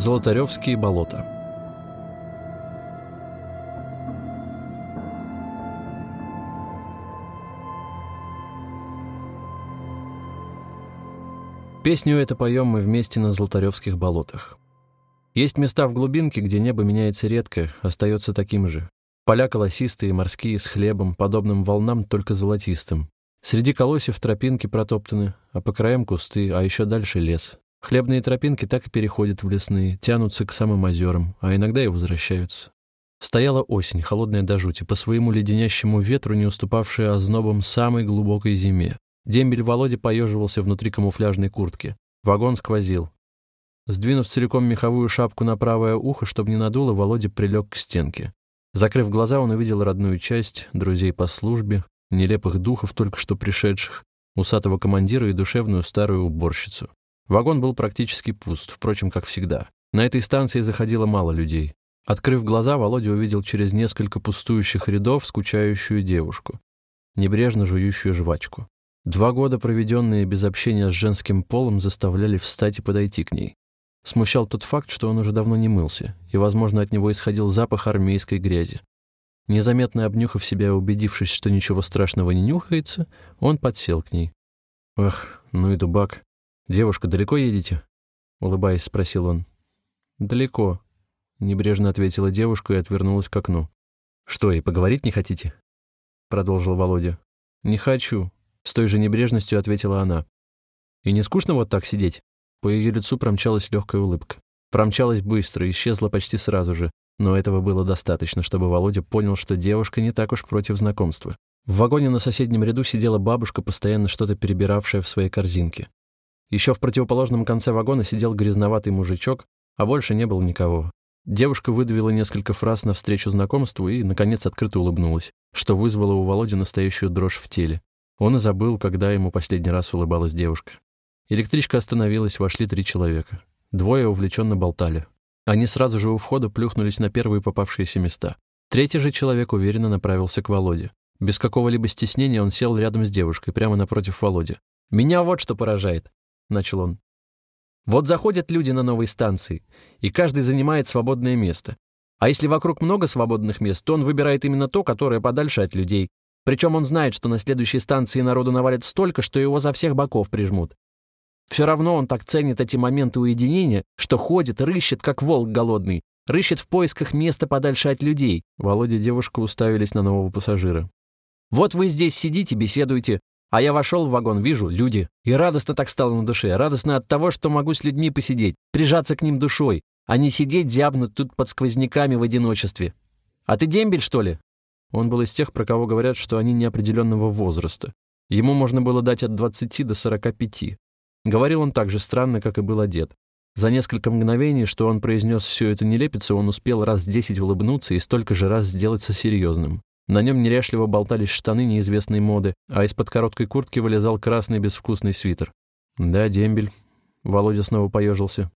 Золотаревские болота. Песню это поем мы вместе на Золотаревских болотах. Есть места в глубинке, где небо меняется редко, остается таким же. Поля колосистые, морские, с хлебом, подобным волнам, только золотистым. Среди колосьев тропинки протоптаны, а по краям кусты, а еще дальше лес. Хлебные тропинки так и переходят в лесные, тянутся к самым озерам, а иногда и возвращаются. Стояла осень, холодная до жути, по своему леденящему ветру, не уступавшая ознобам самой глубокой зиме. Дембель Володя поеживался внутри камуфляжной куртки. Вагон сквозил. Сдвинув целиком меховую шапку на правое ухо, чтобы не надуло, Володя прилег к стенке. Закрыв глаза, он увидел родную часть, друзей по службе, нелепых духов, только что пришедших, усатого командира и душевную старую уборщицу. Вагон был практически пуст, впрочем, как всегда. На этой станции заходило мало людей. Открыв глаза, Володя увидел через несколько пустующих рядов скучающую девушку, небрежно жующую жвачку. Два года, проведенные без общения с женским полом, заставляли встать и подойти к ней. Смущал тот факт, что он уже давно не мылся, и, возможно, от него исходил запах армейской грязи. Незаметно обнюхав себя и убедившись, что ничего страшного не нюхается, он подсел к ней. «Ах, ну и дубак. Девушка, далеко едете?» Улыбаясь, спросил он. «Далеко», — небрежно ответила девушка и отвернулась к окну. «Что, и поговорить не хотите?» Продолжил Володя. «Не хочу. С той же небрежностью ответила она. «И не скучно вот так сидеть?» По ее лицу промчалась легкая улыбка. Промчалась быстро, исчезла почти сразу же, но этого было достаточно, чтобы Володя понял, что девушка не так уж против знакомства. В вагоне на соседнем ряду сидела бабушка, постоянно что-то перебиравшая в своей корзинке. Еще в противоположном конце вагона сидел грязноватый мужичок, а больше не было никого. Девушка выдавила несколько фраз навстречу знакомству и, наконец, открыто улыбнулась, что вызвало у Володи настоящую дрожь в теле. Он и забыл, когда ему последний раз улыбалась девушка. Электричка остановилась, вошли три человека. Двое увлеченно болтали. Они сразу же у входа плюхнулись на первые попавшиеся места. Третий же человек уверенно направился к Володе. Без какого-либо стеснения он сел рядом с девушкой, прямо напротив Володи. «Меня вот что поражает», — начал он. «Вот заходят люди на новые станции, и каждый занимает свободное место. А если вокруг много свободных мест, то он выбирает именно то, которое подальше от людей, причем он знает, что на следующей станции народу навалит столько, что его за всех боков прижмут. Все равно он так ценит эти моменты уединения, что ходит, рыщет, как волк голодный, рыщет в поисках места подальше от людей. Володя и девушка уставились на нового пассажира. «Вот вы здесь сидите, беседуете, а я вошел в вагон, вижу, люди. И радостно так стало на душе. Радостно от того, что могу с людьми посидеть, прижаться к ним душой, а не сидеть зябнуть тут под сквозняками в одиночестве. А ты дембель, что ли? Он был из тех, про кого говорят, что они неопределенного возраста. Ему можно было дать от 20 до 45. Говорил он так же странно, как и был одет. За несколько мгновений, что он произнес всю эту нелепицу, он успел раз десять улыбнуться и столько же раз сделаться серьезным. На нем неряшливо болтались штаны неизвестной моды, а из-под короткой куртки вылезал красный безвкусный свитер. «Да, дембель». Володя снова поежился.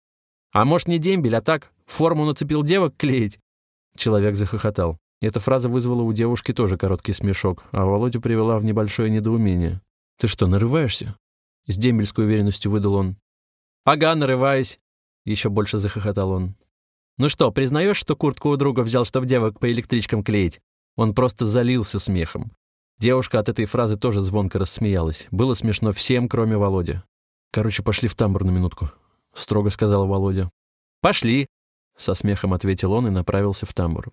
«А может, не дембель, а так? Форму нацепил девок клеить?» Человек захохотал. Эта фраза вызвала у девушки тоже короткий смешок, а Володю привела в небольшое недоумение. «Ты что, нарываешься?» С дембельской уверенностью выдал он. «Ага, нарываюсь!» Еще больше захохотал он. «Ну что, признаешь, что куртку у друга взял, чтобы девок по электричкам клеить?» Он просто залился смехом. Девушка от этой фразы тоже звонко рассмеялась. Было смешно всем, кроме Володи. «Короче, пошли в тамбур на минутку», — строго сказал Володя. «Пошли!» — со смехом ответил он и направился в тамбур.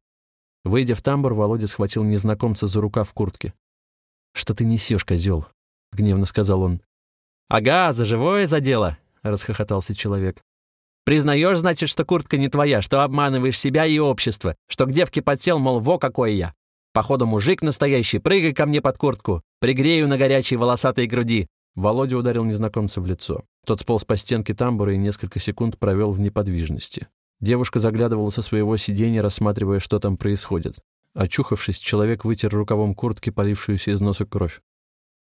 Выйдя в тамбур, Володя схватил незнакомца за рукав в куртке. «Что ты несешь, козел?» — гневно сказал он. «Ага, за живое задело!» — расхохотался человек. «Признаешь, значит, что куртка не твоя, что обманываешь себя и общество, что к девке подсел, мол, во какой я. Походу, мужик настоящий, прыгай ко мне под куртку, пригрею на горячей волосатой груди». Володя ударил незнакомца в лицо. Тот сполз по стенке тамбура и несколько секунд провел в неподвижности. Девушка заглядывала со своего сиденья, рассматривая, что там происходит. Очухавшись, человек вытер рукавом куртки полившуюся из носа кровь.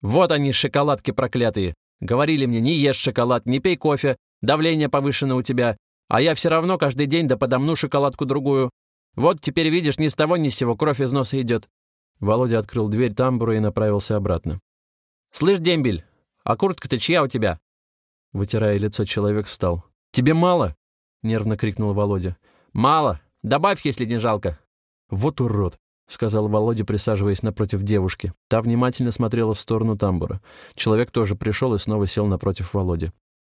«Вот они, шоколадки проклятые! Говорили мне, не ешь шоколад, не пей кофе, давление повышено у тебя, а я все равно каждый день да подомну шоколадку другую. Вот теперь видишь, ни с того ни с сего кровь из носа идет». Володя открыл дверь тамбура и направился обратно. «Слышь, дембель, а куртка-то чья у тебя?» Вытирая лицо, человек встал. «Тебе мало? — нервно крикнул Володя. «Мало! Добавь, если не жалко!» «Вот урод!» — сказал Володя, присаживаясь напротив девушки. Та внимательно смотрела в сторону тамбура. Человек тоже пришел и снова сел напротив Володи.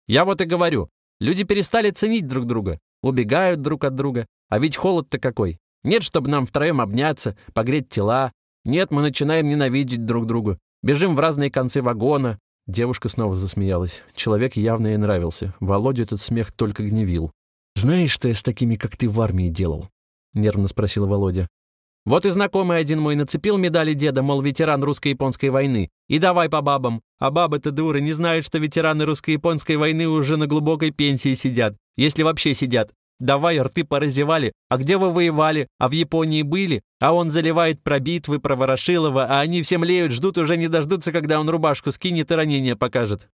«Я вот и говорю, люди перестали ценить друг друга, убегают друг от друга, а ведь холод-то какой! Нет, чтобы нам втроем обняться, погреть тела. Нет, мы начинаем ненавидеть друг друга, бежим в разные концы вагона». Девушка снова засмеялась. Человек явно ей нравился. Володю этот смех только гневил. «Знаешь, что я с такими, как ты, в армии делал?» — нервно спросил Володя. «Вот и знакомый один мой нацепил медали деда, мол, ветеран русско-японской войны. И давай по бабам. А бабы-то дуры не знают, что ветераны русско-японской войны уже на глубокой пенсии сидят. Если вообще сидят. Давай, рты поразевали. А где вы воевали? А в Японии были? А он заливает про битвы, про Ворошилова, а они все млеют, ждут, уже не дождутся, когда он рубашку скинет и ранение покажет».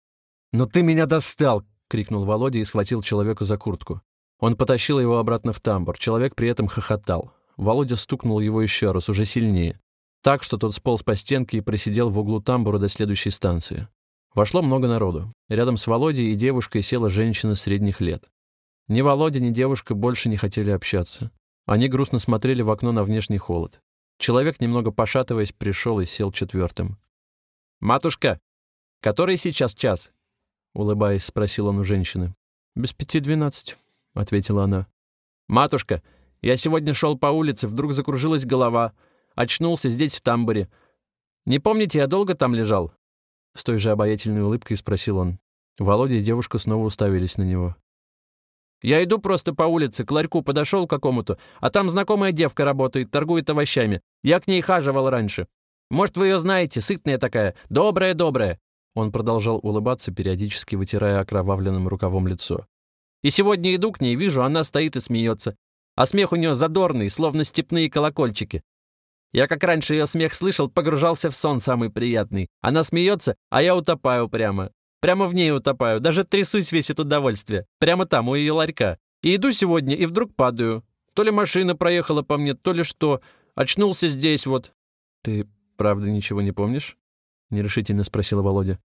«Ну ты меня достал!» — крикнул Володя и схватил человека за куртку. Он потащил его обратно в тамбур. Человек при этом хохотал. Володя стукнул его еще раз, уже сильнее. Так, что тот сполз по стенке и просидел в углу тамбура до следующей станции. Вошло много народу. Рядом с Володей и девушкой села женщина средних лет. Ни Володя, ни девушка больше не хотели общаться. Они грустно смотрели в окно на внешний холод. Человек, немного пошатываясь, пришел и сел четвертым. «Матушка, который сейчас час?» Улыбаясь, спросил он у женщины. «Без пяти двенадцать», — ответила она. «Матушка, я сегодня шел по улице, вдруг закружилась голова. Очнулся здесь, в тамбуре. Не помните, я долго там лежал?» С той же обаятельной улыбкой спросил он. Володя и девушка снова уставились на него. «Я иду просто по улице, к ларьку подошел к какому-то, а там знакомая девка работает, торгует овощами. Я к ней хаживал раньше. Может, вы ее знаете, сытная такая, добрая-добрая». Он продолжал улыбаться, периодически вытирая окровавленным рукавом лицо. И сегодня иду к ней, вижу, она стоит и смеется. А смех у нее задорный, словно степные колокольчики. Я как раньше ее смех слышал, погружался в сон самый приятный. Она смеется, а я утопаю прямо. Прямо в ней утопаю, даже трясусь весь от удовольствия. Прямо там, у ее ларька. И иду сегодня, и вдруг падаю. То ли машина проехала по мне, то ли что. Очнулся здесь вот. «Ты правда ничего не помнишь?» — нерешительно спросила Володя.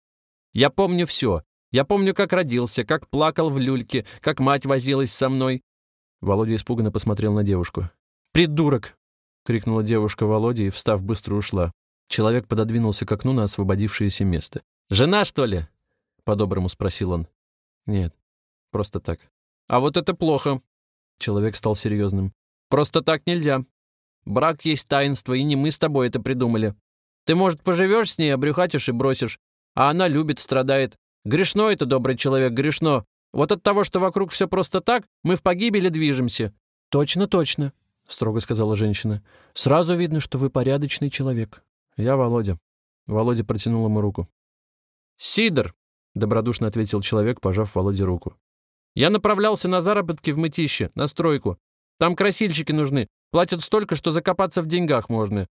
«Я помню все. Я помню, как родился, как плакал в люльке, как мать возилась со мной». Володя испуганно посмотрел на девушку. «Придурок!» — крикнула девушка Володе и, встав, быстро ушла. Человек пододвинулся к окну на освободившееся место. «Жена, что ли?» — по-доброму спросил он. «Нет, просто так». «А вот это плохо!» Человек стал серьезным. «Просто так нельзя. Брак есть таинство, и не мы с тобой это придумали. Ты, может, поживешь с ней, обрюхатишь и бросишь. А она любит, страдает. Грешно это, добрый человек, грешно. Вот от того, что вокруг все просто так, мы в погибели движемся». «Точно, точно», — строго сказала женщина. «Сразу видно, что вы порядочный человек». «Я Володя». Володя протянул ему руку. «Сидор», — добродушно ответил человек, пожав Володе руку. «Я направлялся на заработки в мытище, на стройку. Там красильщики нужны. Платят столько, что закопаться в деньгах можно.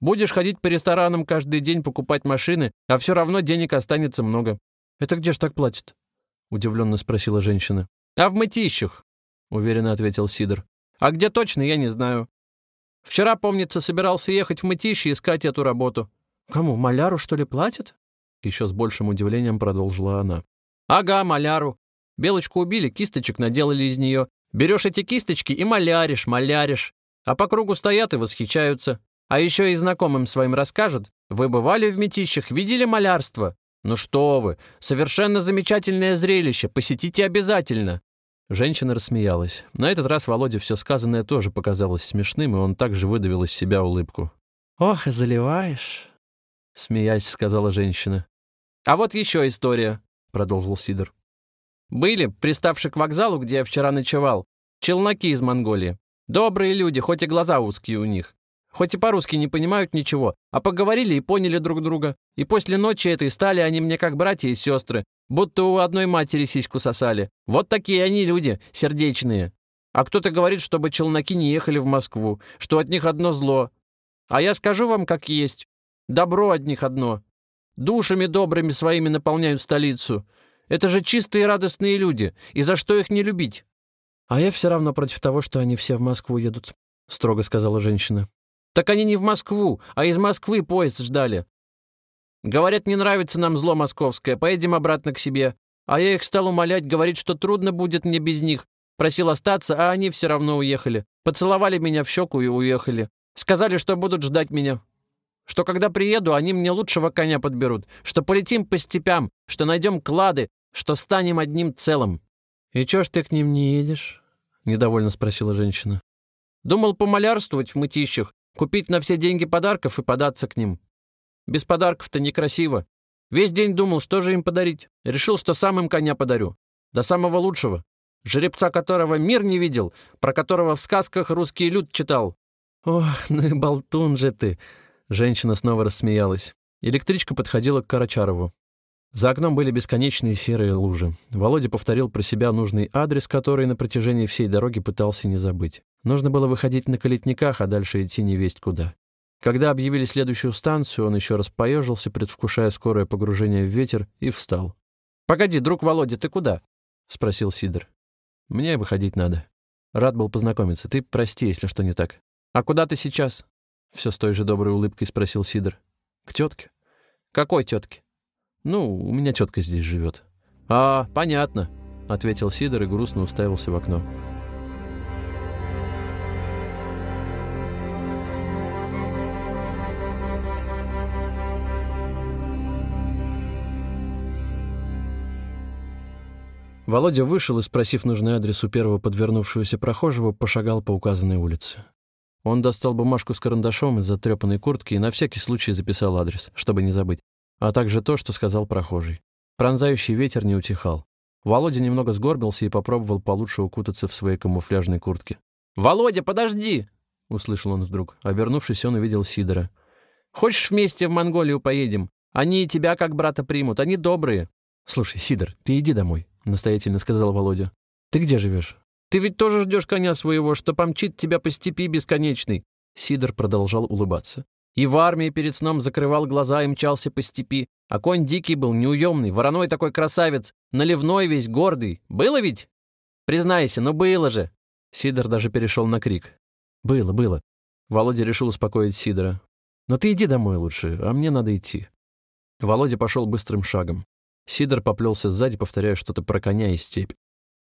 Будешь ходить по ресторанам каждый день покупать машины, а все равно денег останется много. «Это где ж так платят?» — удивленно спросила женщина. «А в мытищах», — уверенно ответил Сидор. «А где точно, я не знаю. Вчера, помнится, собирался ехать в мытище искать эту работу». «Кому, маляру, что ли, платят?» Еще с большим удивлением продолжила она. «Ага, маляру. Белочку убили, кисточек наделали из нее. Берешь эти кисточки и маляришь, маляришь. А по кругу стоят и восхищаются. А еще и знакомым своим расскажут. Вы бывали в метищах, видели малярство? «Ну что вы! Совершенно замечательное зрелище! Посетите обязательно!» Женщина рассмеялась. На этот раз Володе все сказанное тоже показалось смешным, и он также выдавил из себя улыбку. «Ох, заливаешь!» — смеясь, сказала женщина. «А вот еще история», — продолжил Сидор. «Были, приставши к вокзалу, где я вчера ночевал, челноки из Монголии. Добрые люди, хоть и глаза узкие у них. Хоть и по-русски не понимают ничего, а поговорили и поняли друг друга. И после ночи этой стали они мне как братья и сестры, будто у одной матери сиську сосали. Вот такие они люди, сердечные. А кто-то говорит, чтобы челноки не ехали в Москву, что от них одно зло. А я скажу вам, как есть. Добро от них одно. Душами добрыми своими наполняют столицу. Это же чистые радостные люди, и за что их не любить? А я все равно против того, что они все в Москву едут, строго сказала женщина. Так они не в Москву, а из Москвы поезд ждали. Говорят, не нравится нам зло московское, поедем обратно к себе. А я их стал умолять, говорить, что трудно будет мне без них. Просил остаться, а они все равно уехали. Поцеловали меня в щеку и уехали. Сказали, что будут ждать меня. Что когда приеду, они мне лучшего коня подберут. Что полетим по степям, что найдем клады, что станем одним целым. «И чё ж ты к ним не едешь?» — недовольно спросила женщина. Думал помолярствовать в мытищах, купить на все деньги подарков и податься к ним. Без подарков-то некрасиво. Весь день думал, что же им подарить. Решил, что сам им коня подарю. До самого лучшего. Жеребца которого мир не видел, про которого в сказках русский люд читал. «Ох, ну и болтун же ты!» Женщина снова рассмеялась. Электричка подходила к Карачарову. За окном были бесконечные серые лужи. Володя повторил про себя нужный адрес, который на протяжении всей дороги пытался не забыть. Нужно было выходить на калитниках, а дальше идти не весть куда. Когда объявили следующую станцию, он еще раз поежился, предвкушая скорое погружение в ветер, и встал. «Погоди, друг Володя, ты куда?» — спросил Сидор. «Мне выходить надо. Рад был познакомиться. Ты прости, если что не так». «А куда ты сейчас?» Все с той же доброй улыбкой спросил Сидор. «К тетке». «Какой тетке?» «Ну, у меня тетка здесь живет». «А, понятно», — ответил Сидор и грустно уставился в окно. Володя вышел и, спросив нужный адрес у первого подвернувшегося прохожего, пошагал по указанной улице. Он достал бумажку с карандашом из затрепанной куртки и на всякий случай записал адрес, чтобы не забыть, а также то, что сказал прохожий. Пронзающий ветер не утихал. Володя немного сгорбился и попробовал получше укутаться в своей камуфляжной куртке. «Володя, подожди!» — услышал он вдруг. Обернувшись, он увидел Сидора. «Хочешь, вместе в Монголию поедем? Они тебя как брата примут, они добрые». «Слушай, Сидор, ты иди домой», — настоятельно сказал Володя. «Ты где живешь?» «Ты ведь тоже ждешь коня своего, что помчит тебя по степи бесконечной». Сидор продолжал улыбаться. «И в армии перед сном закрывал глаза и мчался по степи. А конь дикий был, неуемный, вороной такой красавец, наливной весь, гордый. Было ведь? Признайся, ну было же!» Сидор даже перешел на крик. «Было, было». Володя решил успокоить Сидора. «Но ты иди домой лучше, а мне надо идти». Володя пошел быстрым шагом. Сидор поплелся сзади, повторяя что-то про коня и степь.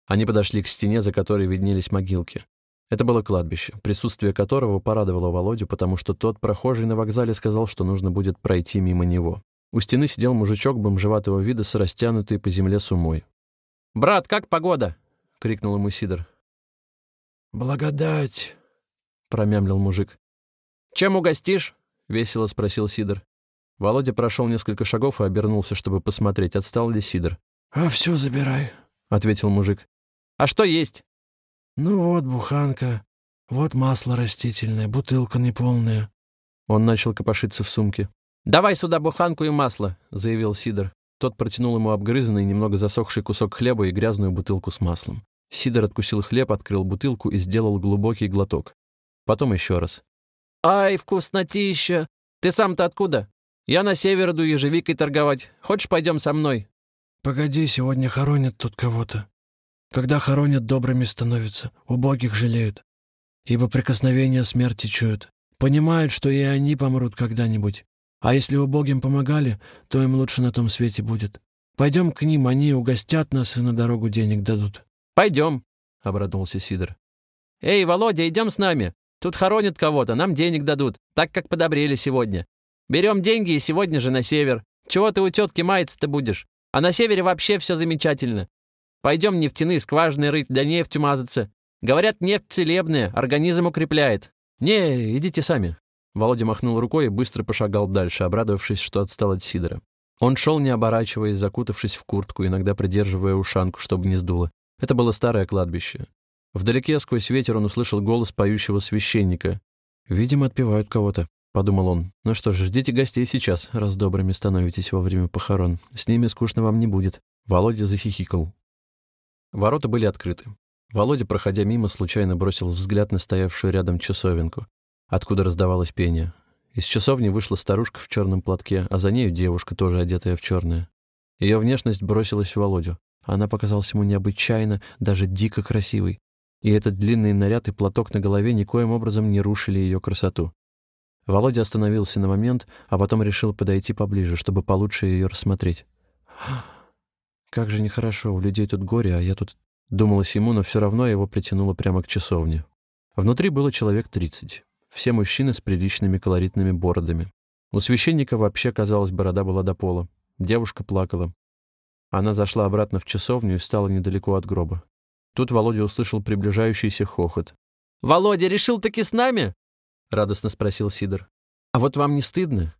Они подошли к стене, за которой виднелись могилки. Это было кладбище, присутствие которого порадовало Володю, потому что тот прохожий на вокзале сказал, что нужно будет пройти мимо него. У стены сидел мужичок бомжеватого вида с растянутой по земле сумой. «Брат, как погода?» — крикнул ему Сидор. «Благодать!» — промямлил мужик. «Чем угостишь?» — весело спросил Сидор. Володя прошел несколько шагов и обернулся, чтобы посмотреть, отстал ли Сидор. «А все забирай», — ответил мужик. «А что есть?» «Ну вот буханка, вот масло растительное, бутылка неполная». Он начал копошиться в сумке. «Давай сюда буханку и масло», — заявил Сидор. Тот протянул ему обгрызанный, немного засохший кусок хлеба и грязную бутылку с маслом. Сидор откусил хлеб, открыл бутылку и сделал глубокий глоток. Потом еще раз. «Ай, вкуснотища! Ты сам-то откуда?» Я на север иду ежевикой торговать. Хочешь, пойдем со мной?» «Погоди, сегодня хоронят тут кого-то. Когда хоронят, добрыми становятся, убогих жалеют. Ибо прикосновения смерти чуют. Понимают, что и они помрут когда-нибудь. А если убогим помогали, то им лучше на том свете будет. Пойдем к ним, они угостят нас и на дорогу денег дадут». «Пойдем», — обрадовался Сидор. «Эй, Володя, идем с нами. Тут хоронят кого-то, нам денег дадут, так как подобрели сегодня. Берем деньги и сегодня же на север. Чего ты у тетки маяться-то будешь? А на севере вообще все замечательно. Пойдем нефтяные скважины рыть, да нефтью мазаться. Говорят, нефть целебная, организм укрепляет. Не, идите сами. Володя махнул рукой и быстро пошагал дальше, обрадовавшись, что отстал от Сидора. Он шел, не оборачиваясь, закутавшись в куртку, иногда придерживая ушанку, чтобы не сдуло. Это было старое кладбище. Вдалеке, сквозь ветер, он услышал голос поющего священника. «Видимо, отпевают кого-то», — подумал он. «Ну что ж, ждите гостей сейчас, раз добрыми становитесь во время похорон. С ними скучно вам не будет». Володя захихикал. Ворота были открыты. Володя, проходя мимо, случайно бросил взгляд на стоявшую рядом часовенку, откуда раздавалось пение. Из часовни вышла старушка в черном платке, а за нею девушка, тоже одетая в черное. Ее внешность бросилась в Володю. Она показалась ему необычайно, даже дико красивой. И этот длинный наряд и платок на голове никоим образом не рушили ее красоту. Володя остановился на момент, а потом решил подойти поближе, чтобы получше ее рассмотреть. Как же нехорошо, у людей тут горе, а я тут Думалось ему, но все равно его притянуло прямо к часовне. Внутри было человек тридцать. Все мужчины с приличными колоритными бородами. У священника вообще, казалось, борода была до пола. Девушка плакала. Она зашла обратно в часовню и стала недалеко от гроба. Тут Володя услышал приближающийся хохот. «Володя, решил таки с нами?» — радостно спросил Сидор. «А вот вам не стыдно?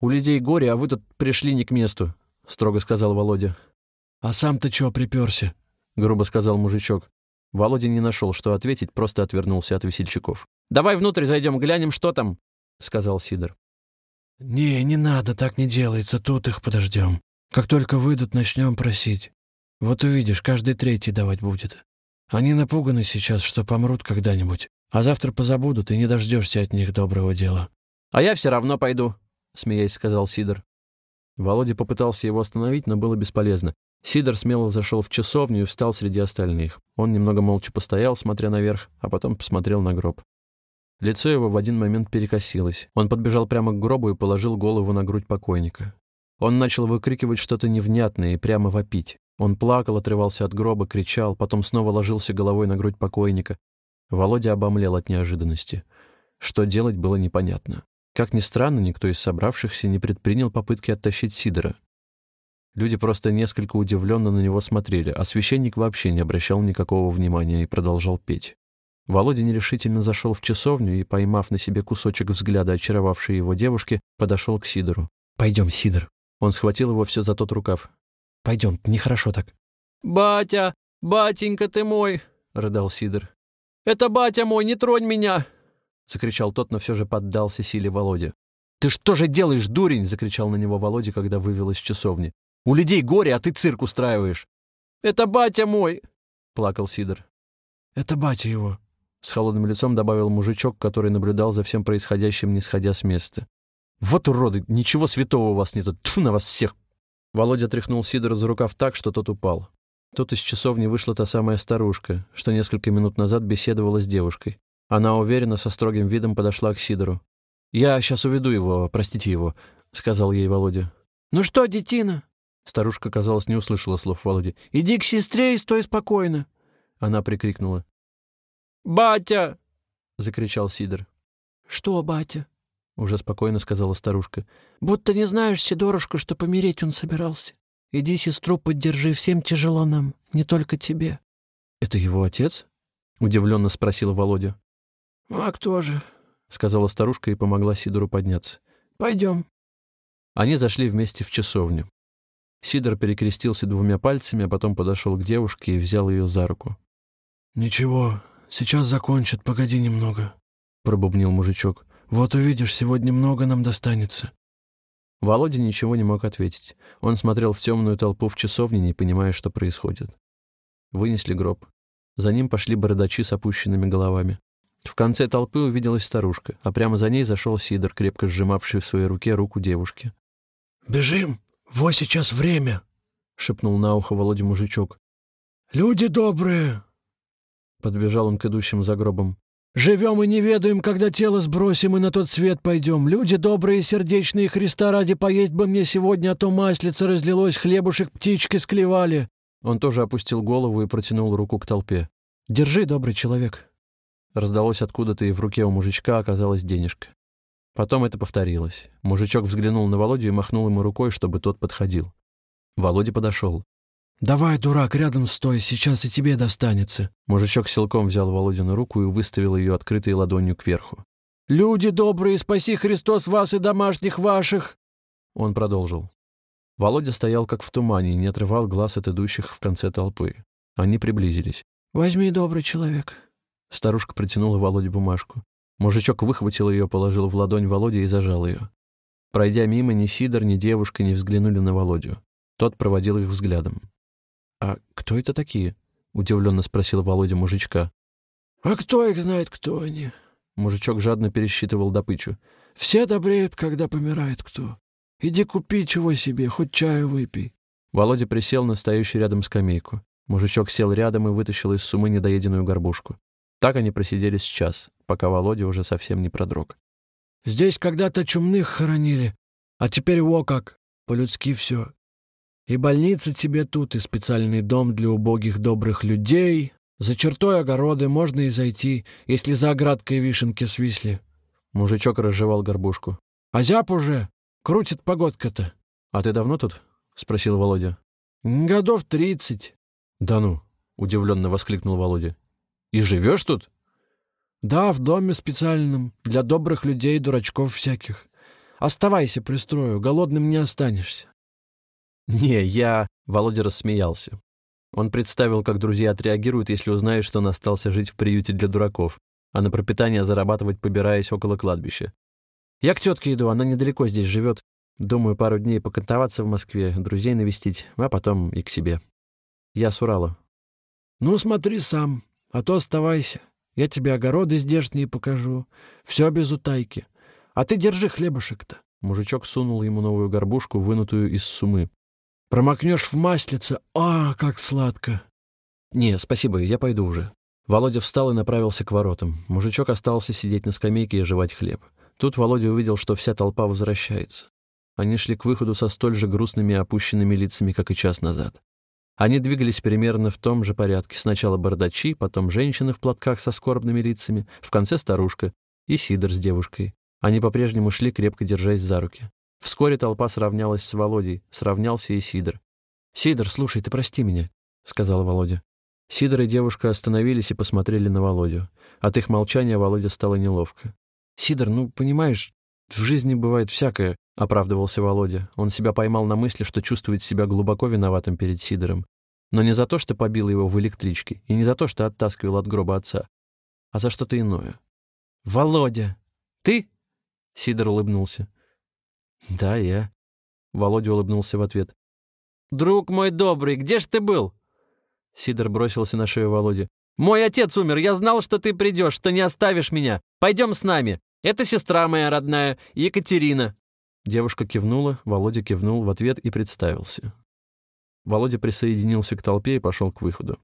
У людей горе, а вы тут пришли не к месту», — строго сказал Володя. «А сам-то чего приперся?» — грубо сказал мужичок. Володя не нашел, что ответить, просто отвернулся от весельчаков. «Давай внутрь зайдем, глянем, что там», — сказал Сидор. «Не, не надо, так не делается, тут их подождем. Как только выйдут, начнем просить. Вот увидишь, каждый третий давать будет. Они напуганы сейчас, что помрут когда-нибудь, а завтра позабудут, и не дождешься от них доброго дела». «А я все равно пойду», — смеясь сказал Сидор. Володя попытался его остановить, но было бесполезно. Сидор смело зашел в часовню и встал среди остальных. Он немного молча постоял, смотря наверх, а потом посмотрел на гроб. Лицо его в один момент перекосилось. Он подбежал прямо к гробу и положил голову на грудь покойника. Он начал выкрикивать что-то невнятное и прямо вопить. Он плакал, отрывался от гроба, кричал, потом снова ложился головой на грудь покойника. Володя обомлел от неожиданности. Что делать, было непонятно. Как ни странно, никто из собравшихся не предпринял попытки оттащить Сидора. Люди просто несколько удивленно на него смотрели, а священник вообще не обращал никакого внимания и продолжал петь. Володя нерешительно зашел в часовню и, поймав на себе кусочек взгляда очаровавшей его девушки, подошел к Сидору. «Пойдем, Сидор». Он схватил его все за тот рукав. «Пойдем, нехорошо так». «Батя! Батенька ты мой!» — рыдал Сидор. «Это батя мой, не тронь меня!» — закричал тот, но все же поддался силе Володя. «Ты что же делаешь, дурень?» — закричал на него Володя, когда вывел из часовни. У людей горе, а ты цирк устраиваешь. Это батя мой, плакал Сидор. Это батя его, с холодным лицом добавил мужичок, который наблюдал за всем происходящим, не сходя с места. Вот уроды, ничего святого у вас нету. Тьфу на вас всех. Володя тряхнул Сидора за рукав так, что тот упал. Тут из часовни вышла та самая старушка, что несколько минут назад беседовала с девушкой. Она уверенно, со строгим видом подошла к Сидору. «Я сейчас уведу его, простите его», — сказал ей Володя. «Ну что, детина, Старушка, казалось, не услышала слов Володи. «Иди к сестре и стой спокойно!» Она прикрикнула. «Батя!» — закричал Сидор. «Что, батя?» — уже спокойно сказала старушка. «Будто не знаешь, Сидорушка, что помереть он собирался. Иди сестру поддержи, всем тяжело нам, не только тебе». «Это его отец?» — удивленно спросила Володя. «А кто же?» — сказала старушка и помогла Сидору подняться. «Пойдем». Они зашли вместе в часовню. Сидор перекрестился двумя пальцами, а потом подошел к девушке и взял ее за руку. «Ничего, сейчас закончат, погоди немного», — пробубнил мужичок. «Вот увидишь, сегодня много нам достанется». Володя ничего не мог ответить. Он смотрел в темную толпу в часовне, не понимая, что происходит. Вынесли гроб. За ним пошли бородачи с опущенными головами. В конце толпы увиделась старушка, а прямо за ней зашел Сидор, крепко сжимавший в своей руке руку девушки. «Бежим!» «Во сейчас время!» — шепнул на ухо Володя мужичок. «Люди добрые!» Подбежал он к идущим за гробом. «Живем и не ведаем, когда тело сбросим и на тот свет пойдем. Люди добрые и сердечные, Христа ради поесть бы мне сегодня, а то маслица разлилось, хлебушек птички склевали». Он тоже опустил голову и протянул руку к толпе. «Держи, добрый человек». Раздалось откуда-то, и в руке у мужичка оказалась денежка. Потом это повторилось. Мужичок взглянул на Володю и махнул ему рукой, чтобы тот подходил. Володя подошел. «Давай, дурак, рядом стой, сейчас и тебе достанется». Мужичок силком взял Володину руку и выставил ее открытой ладонью кверху. «Люди добрые, спаси Христос вас и домашних ваших!» Он продолжил. Володя стоял как в тумане и не отрывал глаз от идущих в конце толпы. Они приблизились. «Возьми, добрый человек». Старушка протянула Володе бумажку. Мужичок выхватил ее, положил в ладонь Володя и зажал ее. Пройдя мимо, ни Сидор, ни девушка не взглянули на Володю. Тот проводил их взглядом. «А кто это такие?» — удивленно спросил Володя мужичка. «А кто их знает, кто они?» Мужичок жадно пересчитывал добычу. «Все добреют, когда помирает кто. Иди купи чего себе, хоть чаю выпей». Володя присел на стоящую рядом скамейку. Мужичок сел рядом и вытащил из сумы недоеденную горбушку. Так они просидели с час, пока Володя уже совсем не продрог. «Здесь когда-то чумных хоронили, а теперь во как, по-людски все. И больница тебе тут, и специальный дом для убогих добрых людей. За чертой огороды можно и зайти, если за оградкой вишенки свисли. Мужичок разжевал горбушку. А зяб уже. Крутит погодка-то. «А ты давно тут?» — спросил Володя. Годов тридцать. «Да ну!» — удивленно воскликнул Володя. «И живешь тут?» Да, в доме специальном, для добрых людей и дурачков всяких. Оставайся, пристрою, голодным не останешься. «Не, я...» — Володя рассмеялся. Он представил, как друзья отреагируют, если узнают, что он остался жить в приюте для дураков, а на пропитание зарабатывать, побираясь около кладбища. «Я к тетке иду, она недалеко здесь живет. Думаю, пару дней покантоваться в Москве, друзей навестить, а потом и к себе. Я с Урала». «Ну, смотри сам, а то оставайся. Я тебе огороды здешние покажу. Все без утайки. А ты держи хлебушек-то. Мужичок сунул ему новую горбушку, вынутую из сумы. Промокнешь в маслице. А, как сладко. Не, спасибо, я пойду уже. Володя встал и направился к воротам. Мужичок остался сидеть на скамейке и жевать хлеб. Тут Володя увидел, что вся толпа возвращается. Они шли к выходу со столь же грустными и опущенными лицами, как и час назад. Они двигались примерно в том же порядке. Сначала бардачи, потом женщины в платках со скорбными лицами, в конце старушка и Сидор с девушкой. Они по-прежнему шли, крепко держась за руки. Вскоре толпа сравнялась с Володей, сравнялся и Сидор. «Сидор, слушай, ты прости меня», — сказала Володя. Сидор и девушка остановились и посмотрели на Володю. От их молчания Володя стало неловко. «Сидор, ну, понимаешь, в жизни бывает всякое оправдывался Володя. Он себя поймал на мысли, что чувствует себя глубоко виноватым перед Сидором. Но не за то, что побил его в электричке, и не за то, что оттаскивал от гроба отца, а за что-то иное. «Володя! Ты?» Сидор улыбнулся. «Да, я». Володя улыбнулся в ответ. «Друг мой добрый, где ж ты был?» Сидор бросился на шею Володи. «Мой отец умер, я знал, что ты придешь, что не оставишь меня. Пойдем с нами. Это сестра моя родная, Екатерина. Девушка кивнула, Володя кивнул в ответ и представился. Володя присоединился к толпе и пошел к выходу.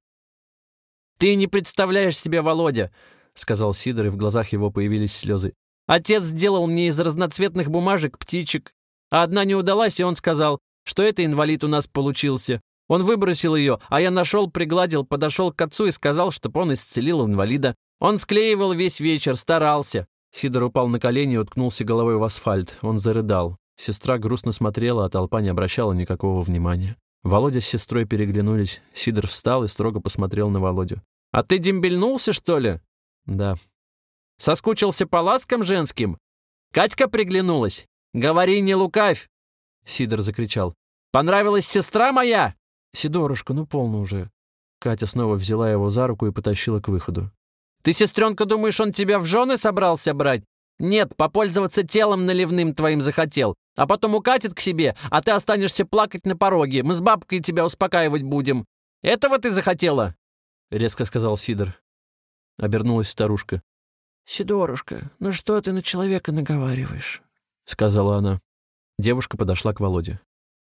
«Ты не представляешь себе, Володя!» — сказал Сидор, и в глазах его появились слезы. «Отец сделал мне из разноцветных бумажек птичек, а одна не удалась, и он сказал, что это инвалид у нас получился. Он выбросил ее, а я нашел, пригладил, подошел к отцу и сказал, чтобы он исцелил инвалида. Он склеивал весь вечер, старался. Сидор упал на колени и уткнулся головой в асфальт. Он зарыдал. Сестра грустно смотрела, а толпа не обращала никакого внимания. Володя с сестрой переглянулись. Сидор встал и строго посмотрел на Володю. «А ты дембельнулся, что ли?» «Да». «Соскучился по ласкам женским? Катька приглянулась? Говори, не лукавь!» Сидор закричал. «Понравилась сестра моя?» «Сидорушка, ну полно уже». Катя снова взяла его за руку и потащила к выходу. Ты, сестренка, думаешь, он тебя в жены собрался брать? Нет, попользоваться телом наливным твоим захотел, а потом укатит к себе, а ты останешься плакать на пороге. Мы с бабкой тебя успокаивать будем. Этого ты захотела?» — резко сказал Сидор. Обернулась старушка. «Сидорушка, ну что ты на человека наговариваешь?» — сказала она. Девушка подошла к Володе.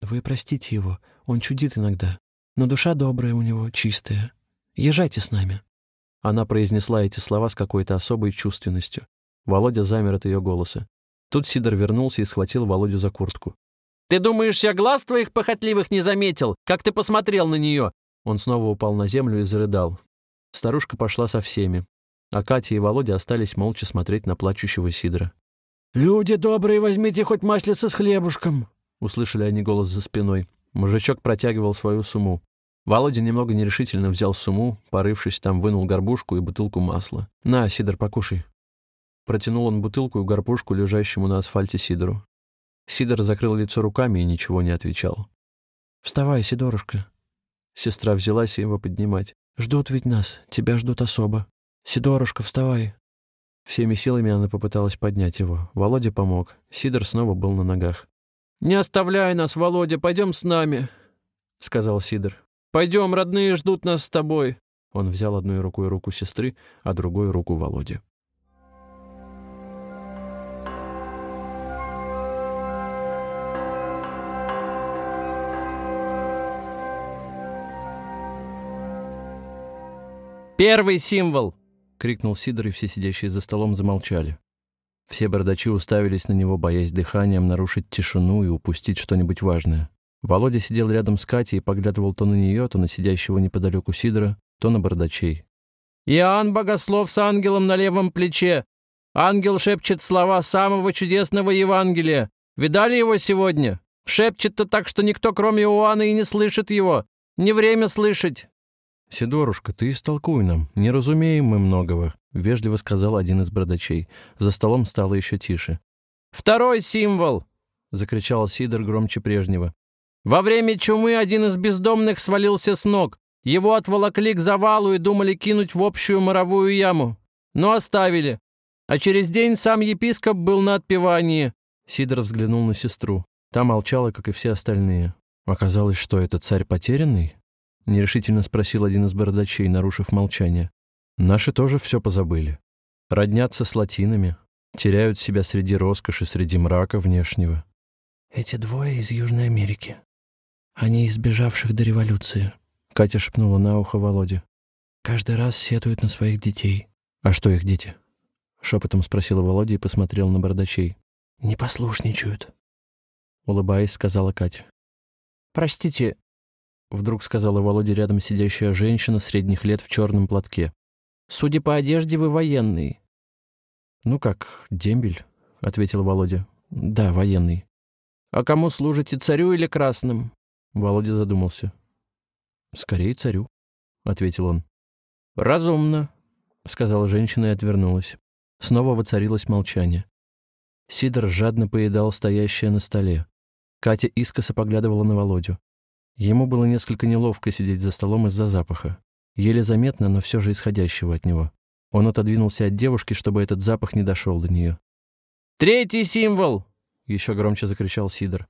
«Вы простите его, он чудит иногда, но душа добрая у него, чистая. Езжайте с нами». Она произнесла эти слова с какой-то особой чувственностью. Володя замер от ее голоса. Тут Сидор вернулся и схватил Володю за куртку. «Ты думаешь, я глаз твоих похотливых не заметил? Как ты посмотрел на нее?» Он снова упал на землю и зарыдал. Старушка пошла со всеми, а Катя и Володя остались молча смотреть на плачущего Сидора. «Люди добрые, возьмите хоть маслица с хлебушком!» Услышали они голос за спиной. Мужичок протягивал свою сумму. Володя немного нерешительно взял сумму, порывшись там, вынул горбушку и бутылку масла. «На, Сидор, покушай». Протянул он бутылку и горбушку лежащему на асфальте Сидору. Сидор закрыл лицо руками и ничего не отвечал. «Вставай, Сидорушка». Сестра взялась его поднимать. «Ждут ведь нас, тебя ждут особо. Сидорушка, вставай». Всеми силами она попыталась поднять его. Володя помог. Сидор снова был на ногах. «Не оставляй нас, Володя, пойдем с нами», — сказал Сидор. Пойдем, родные ждут нас с тобой». Он взял одной рукой руку сестры, а другой руку Володи. «Первый символ!» — крикнул Сидор, и все сидящие за столом замолчали. Все бардачи уставились на него, боясь дыханием нарушить тишину и упустить что-нибудь важное. Володя сидел рядом с Катей и поглядывал то на нее, то на сидящего неподалеку Сидора, то на бардачей. «Иоанн Богослов с ангелом на левом плече. Ангел шепчет слова самого чудесного Евангелия. Видали его сегодня? Шепчет-то так, что никто, кроме Иоанна, и не слышит его. Не время слышать». «Сидорушка, ты истолкуй нам. Не разумеем мы многого», — вежливо сказал один из бардачей. За столом стало еще тише. «Второй символ!» — закричал Сидор громче прежнего. «Во время чумы один из бездомных свалился с ног. Его отволокли к завалу и думали кинуть в общую моровую яму. Но оставили. А через день сам епископ был на отпевании». Сидор взглянул на сестру. Та молчала, как и все остальные. Оказалось, что это царь потерянный? Нерешительно спросил один из бородачей, нарушив молчание. Наши тоже все позабыли. Роднятся с латинами, теряют себя среди роскоши, среди мрака внешнего. «Эти двое из Южной Америки. Они из бежавших до революции», — Катя шепнула на ухо Володе. «Каждый раз сетуют на своих детей». «А что их дети?» — шепотом спросила Володя и посмотрел на бардачей. «Не послушничают», — улыбаясь, сказала Катя. «Простите, Вдруг сказала Володе рядом сидящая женщина средних лет в черном платке. «Судя по одежде, вы военный». «Ну как, дембель», — ответил Володя. «Да, военный». «А кому служите, царю или красным?» Володя задумался. «Скорее царю», — ответил он. «Разумно», — сказала женщина и отвернулась. Снова воцарилось молчание. Сидор жадно поедал стоящее на столе. Катя искоса поглядывала на Володю. Ему было несколько неловко сидеть за столом из-за запаха. Еле заметно, но все же исходящего от него. Он отодвинулся от девушки, чтобы этот запах не дошел до нее. «Третий символ!» — еще громче закричал Сидор.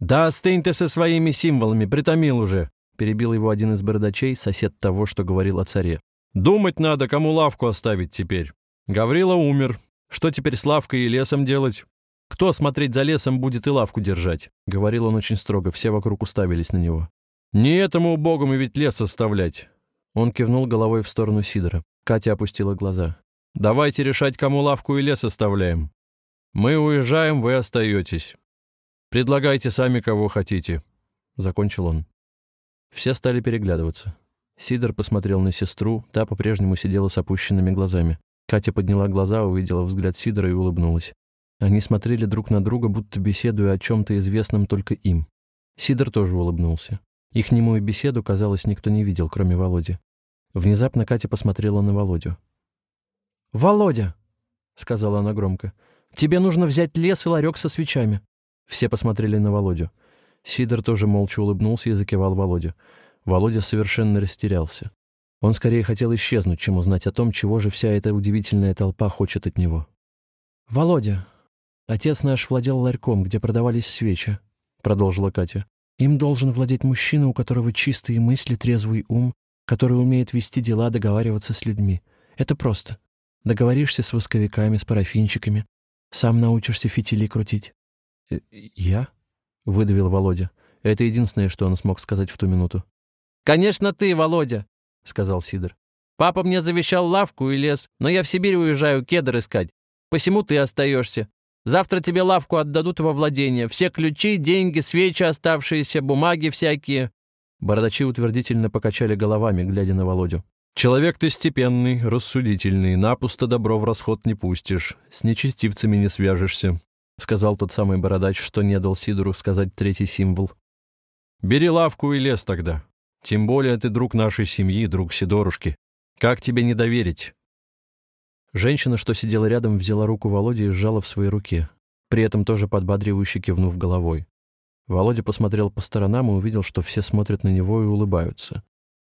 «Да остынь ты со своими символами, притомил уже!» — перебил его один из бородачей, сосед того, что говорил о царе. «Думать надо, кому лавку оставить теперь. Гаврила умер. Что теперь с лавкой и лесом делать? Кто смотреть за лесом будет и лавку держать?» — говорил он очень строго, все вокруг уставились на него. «Не этому убогому ведь лес оставлять!» Он кивнул головой в сторону Сидора. Катя опустила глаза. «Давайте решать, кому лавку и лес оставляем. Мы уезжаем, вы остаетесь. Предлагайте сами, кого хотите», — закончил он. Все стали переглядываться. Сидор посмотрел на сестру, та по-прежнему сидела с опущенными глазами. Катя подняла глаза, увидела взгляд Сидора и улыбнулась. Они смотрели друг на друга, будто беседуя о чем-то известном только им. Сидор тоже улыбнулся. Их немую беседу, казалось, никто не видел, кроме Володи. Внезапно Катя посмотрела на Володю. «Володя!» — сказала она громко. «Тебе нужно взять лес и ларек со свечами». Все посмотрели на Володю. Сидор тоже молча улыбнулся и закивал Володю. Володя совершенно растерялся. Он скорее хотел исчезнуть, чем узнать о том, чего же вся эта удивительная толпа хочет от него. «Володя, отец наш владел ларьком, где продавались свечи», — продолжила Катя. Им должен владеть мужчина, у которого чистые мысли, трезвый ум, который умеет вести дела, договариваться с людьми. Это просто. Договоришься с восковиками, с парафинчиками, сам научишься фитили крутить. «Э, «Я?» — выдавил Володя. Это единственное, что он смог сказать в ту минуту. «Конечно ты, Володя!» — сказал Сидор. «Папа мне завещал лавку и лес, но я в Сибирь уезжаю кедр искать. Посему ты остаешься. Завтра тебе лавку отдадут во владение. Все ключи, деньги, свечи оставшиеся, бумаги всякие». Бородачи утвердительно покачали головами, глядя на Володю. «Человек ты степенный, рассудительный, напусто добро в расход не пустишь, с нечестивцами не свяжешься», — сказал тот самый бородач, что не дал Сидору сказать третий символ. «Бери лавку и лес тогда. Тем более ты друг нашей семьи, друг Сидорушки. Как тебе не доверить?» Женщина, что сидела рядом, взяла руку Володи и сжала в своей руке, при этом тоже подбадривающе кивнув головой. Володя посмотрел по сторонам и увидел, что все смотрят на него и улыбаются.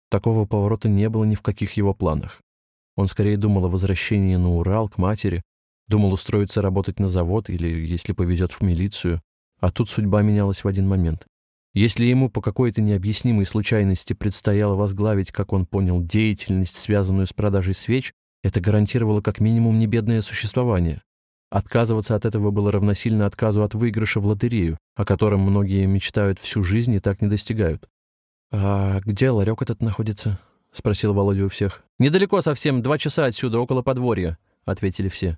Такого поворота не было ни в каких его планах. Он скорее думал о возвращении на Урал к матери, думал устроиться работать на завод или, если повезет, в милицию. А тут судьба менялась в один момент. Если ему по какой-то необъяснимой случайности предстояло возглавить, как он понял, деятельность, связанную с продажей свеч, это гарантировало как минимум небедное существование. Отказываться от этого было равносильно отказу от выигрыша в лотерею, о котором многие мечтают всю жизнь и так не достигают. «А где ларек этот находится?» — спросил Володя у всех. «Недалеко совсем, два часа отсюда, около подворья», — ответили все.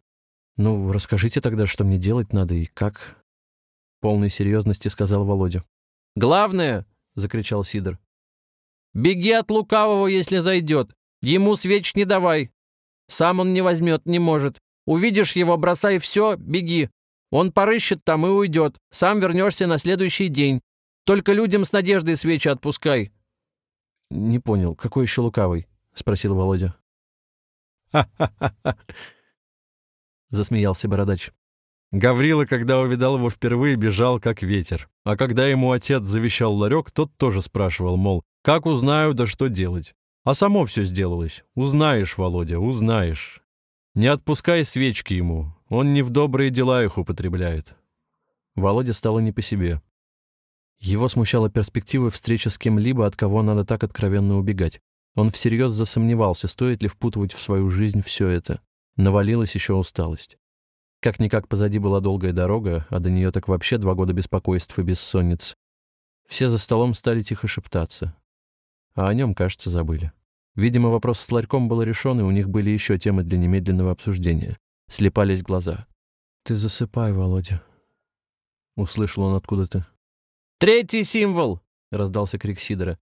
«Ну, расскажите тогда, что мне делать надо и как?» Полной серьезности сказал Володя. «Главное!» — закричал Сидор. «Беги от лукавого, если зайдет. Ему свеч не давай. Сам он не возьмет, не может. Увидишь его, бросай все, беги. Он порыщет там и уйдет. Сам вернешься на следующий день. Только людям с надеждой свечи отпускай». «Не понял, какой еще лукавый?» — спросил Володя. «Ха-ха-ха!» — засмеялся бородач. Гаврила, когда увидал его впервые, бежал как ветер. А когда ему отец завещал ларек, тот тоже спрашивал, мол, как узнаю, да что делать? А само все сделалось. Узнаешь, Володя, узнаешь. Не отпускай свечки ему, он не в добрые дела их употребляет. Володя стало не по себе. Его смущала перспектива встречи с кем-либо, от кого надо так откровенно убегать. Он всерьез засомневался, стоит ли впутывать в свою жизнь все это. Навалилась еще усталость. Как-никак позади была долгая дорога, а до нее так вообще два года беспокойств и бессонниц. Все за столом стали тихо шептаться. А о нем, кажется, забыли. Видимо, вопрос с ларьком был решен, и у них были еще темы для немедленного обсуждения. Слепались глаза. «Ты засыпай, Володя», — услышал он откуда-то. «Третий символ!» — раздался крик Сидора.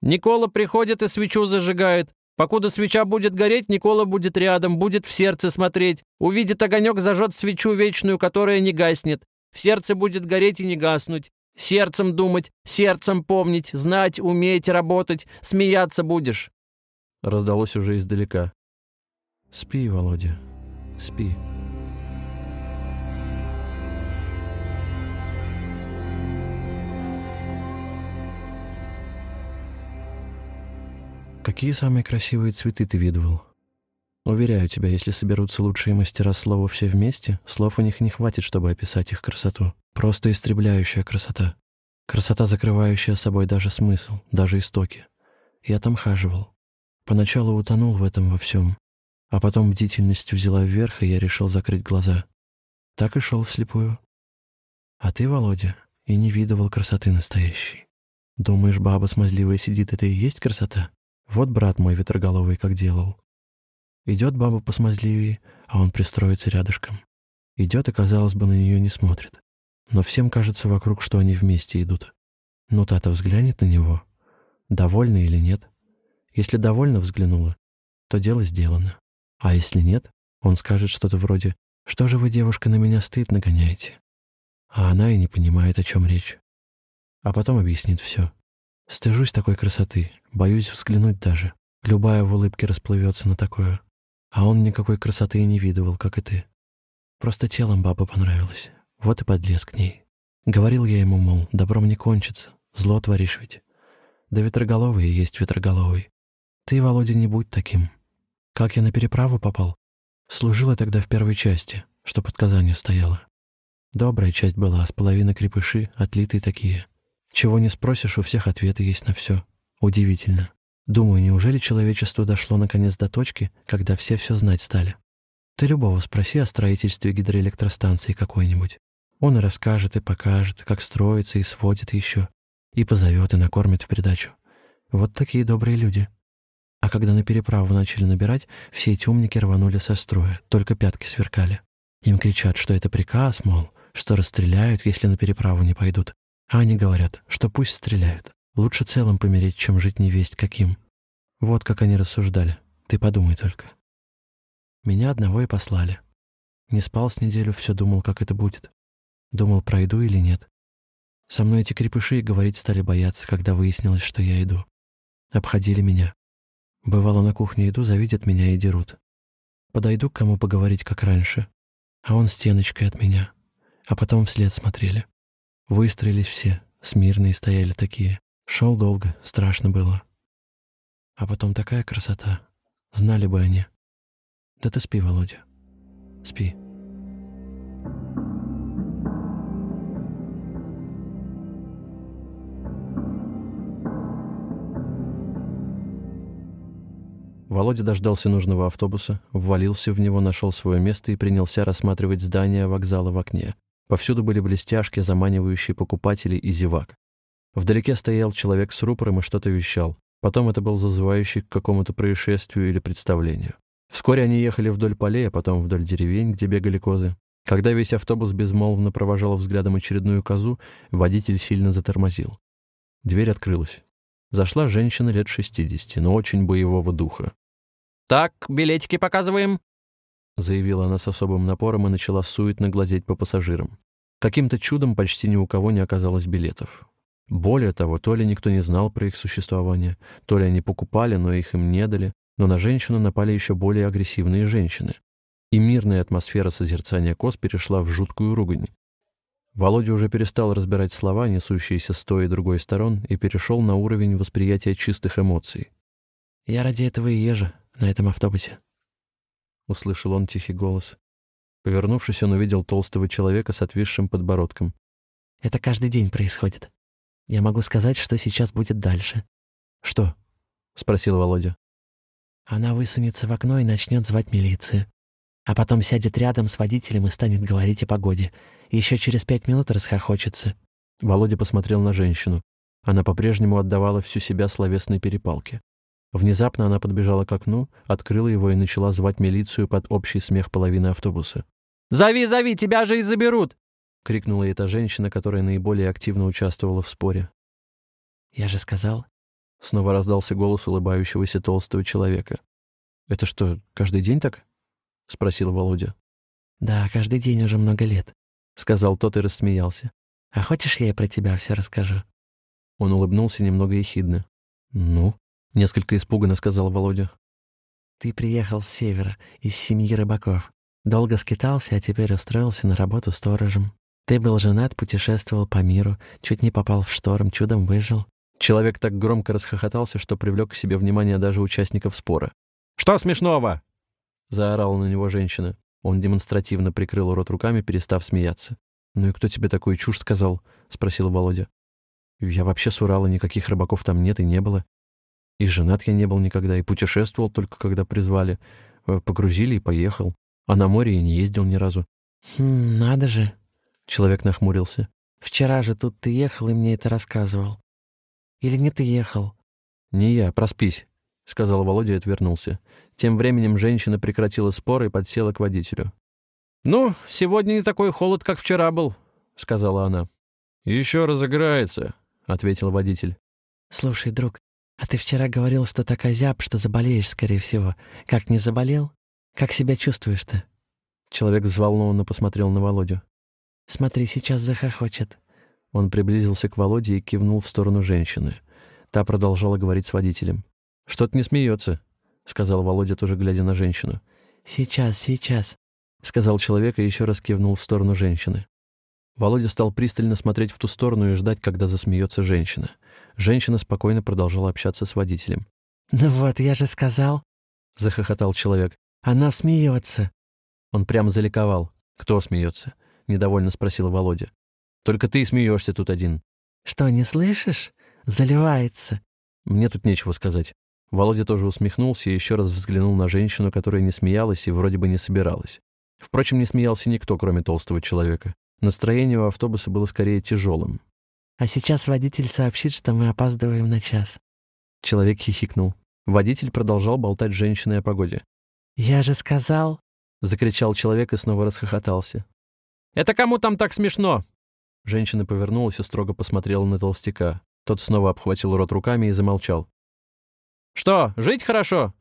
«Никола приходит и свечу зажигает. Покуда свеча будет гореть, Никола будет рядом, будет в сердце смотреть. Увидит огонек, зажжет свечу вечную, которая не гаснет. В сердце будет гореть и не гаснуть. Сердцем думать, сердцем помнить, знать, уметь, работать. Смеяться будешь. Раздалось уже издалека. «Спи, Володя, спи». Какие самые красивые цветы ты видывал? Уверяю тебя, если соберутся лучшие мастера слова все вместе, слов у них не хватит, чтобы описать их красоту. Просто истребляющая красота. Красота, закрывающая собой даже смысл, даже истоки. Я там хаживал. Поначалу утонул в этом во всем, а потом бдительность взяла вверх, и я решил закрыть глаза. Так и шел вслепую. А ты, Володя, и не видывал красоты настоящей. Думаешь, баба смазливая сидит, это и есть красота? Вот брат мой ветроголовый как делал. Идет баба посмазливее, а он пристроится рядышком. Идет и, казалось бы, на нее не смотрит. Но всем кажется вокруг, что они вместе идут. Ну, тата взглянет на него. Довольна или нет? Если довольно взглянула, то дело сделано. А если нет, он скажет что-то вроде «Что же вы, девушка, на меня стыд нагоняете?» А она и не понимает, о чем речь. А потом объяснит все. Стыжусь такой красоты, боюсь взглянуть даже. Любая в улыбке расплывется на такое. А он никакой красоты и не видывал, как и ты. Просто телом баба понравилась. Вот и подлез к ней. Говорил я ему, мол, добром не кончится, зло творишь ведь. Да ветроголовый и есть ветроголовый. Ты, Володя, не будь таким. Как я на переправу попал? Служила тогда в первой части, что под Казанью стояла. Добрая часть была, с половины крепыши, отлитые такие. Чего не спросишь, у всех ответы есть на все. Удивительно. Думаю, неужели человечество дошло наконец до точки, когда все все знать стали? Ты любого спроси о строительстве гидроэлектростанции какой-нибудь. Он и расскажет, и покажет, как строится, и сводит еще, и позовет, и накормит в придачу. Вот такие добрые люди. А когда на переправу начали набирать, все эти умники рванули со строя, только пятки сверкали. Им кричат, что это приказ, мол, что расстреляют, если на переправу не пойдут. А они говорят, что пусть стреляют. Лучше целым помереть, чем жить невесть каким. Вот как они рассуждали. Ты подумай только. Меня одного и послали. Не спал с неделю, все думал, как это будет. Думал, пройду или нет. Со мной эти крепыши и говорить стали бояться, когда выяснилось, что я иду. Обходили меня. Бывало, на кухню иду, завидят меня и дерут. Подойду к кому поговорить, как раньше. А он стеночкой от меня. А потом вслед смотрели. Выстроились все, смирные стояли такие. Шел долго, страшно было. А потом такая красота. Знали бы они. Да ты спи, Володя. Спи. Володя дождался нужного автобуса, ввалился в него, нашел свое место и принялся рассматривать здание вокзала в окне. Повсюду были блестяшки, заманивающие покупателей и зевак. Вдалеке стоял человек с рупором и что-то вещал. Потом это был зазывающий к какому-то происшествию или представлению. Вскоре они ехали вдоль полей, а потом вдоль деревень, где бегали козы. Когда весь автобус безмолвно провожал взглядом очередную козу, водитель сильно затормозил. Дверь открылась. Зашла женщина лет 60, но очень боевого духа. «Так, билетики показываем», — заявила она с особым напором и начала суетно глазеть по пассажирам. Каким-то чудом почти ни у кого не оказалось билетов. Более того, то ли никто не знал про их существование, то ли они покупали, но их им не дали, но на женщину напали еще более агрессивные женщины. И мирная атмосфера созерцания коз перешла в жуткую ругань. Володя уже перестал разбирать слова, несущиеся с той и другой сторон, и перешел на уровень восприятия чистых эмоций. «Я ради этого и езжу на этом автобусе», — услышал он тихий голос. Повернувшись, он увидел толстого человека с отвисшим подбородком. «Это каждый день происходит. Я могу сказать, что сейчас будет дальше». «Что?» — спросил Володя. Она высунется в окно и начнет звать милицию. А потом сядет рядом с водителем и станет говорить о погоде. Еще через пять минут расхохочется. Володя посмотрел на женщину. Она по-прежнему отдавала всю себя словесной перепалке. Внезапно она подбежала к окну, открыла его и начала звать милицию под общий смех половины автобуса. «Зови, зови, тебя же и заберут!» — крикнула эта женщина, которая наиболее активно участвовала в споре. «Я же сказал, Снова раздался голос улыбающегося толстого человека. «Это что, каждый день так?» — спросил Володя. «Да, каждый день уже много лет», — сказал тот и рассмеялся. «А хочешь, я и про тебя все расскажу?» Он улыбнулся немного ехидно. «Ну?» — несколько испуганно сказал Володя. «Ты приехал с севера, из семьи рыбаков. Долго скитался, а теперь устроился на работу сторожем. Ты был женат, путешествовал по миру, чуть не попал в шторм, чудом выжил. Человек так громко расхохотался, что привлек к себе внимание даже участников спора. «Что смешного?» — заорала на него женщина. Он демонстративно прикрыл рот руками, перестав смеяться. «Ну и кто тебе такую чушь сказал?» — спросил Володя. «Я вообще с Урала, никаких рыбаков там нет и не было. И женат я не был никогда, и путешествовал только когда призвали. Э, погрузили и поехал. А на море я не ездил ни разу». «Хм, надо же!» — человек нахмурился. «Вчера же тут ты ехал и мне это рассказывал. Или не ты ехал?» «Не я, проспись», — сказал Володя и отвернулся. Тем временем женщина прекратила спор и подсела к водителю. «Ну, сегодня не такой холод, как вчера был», — сказала она. «Еще разыграется», — ответил водитель. «Слушай, друг, а ты вчера говорил, что так озяб, что заболеешь, скорее всего. Как не заболел? Как себя чувствуешь-то?» Человек взволнованно посмотрел на Володю. «Смотри, сейчас захохочет. Он приблизился к Володе и кивнул в сторону женщины. Та продолжала говорить с водителем. «Что-то не смеется», — сказал Володя, тоже глядя на женщину. «Сейчас, сейчас», — сказал человек и еще раз кивнул в сторону женщины. Володя стал пристально смотреть в ту сторону и ждать, когда засмеется женщина. Женщина спокойно продолжала общаться с водителем. «Ну вот, я же сказал», — захохотал человек. «Она смеется». Он прямо заликовал. «Кто смеется?» — недовольно спросил Володя. Только ты смеешься тут один». «Что, не слышишь? Заливается». Мне тут нечего сказать. Володя тоже усмехнулся и еще раз взглянул на женщину, которая не смеялась и вроде бы не собиралась. Впрочем, не смеялся никто, кроме толстого человека. Настроение у автобуса было скорее тяжелым. «А сейчас водитель сообщит, что мы опаздываем на час». Человек хихикнул. Водитель продолжал болтать с женщиной о погоде. «Я же сказал...» — закричал человек и снова расхохотался. «Это кому там так смешно?» Женщина повернулась и строго посмотрела на толстяка. Тот снова обхватил рот руками и замолчал. «Что, жить хорошо?»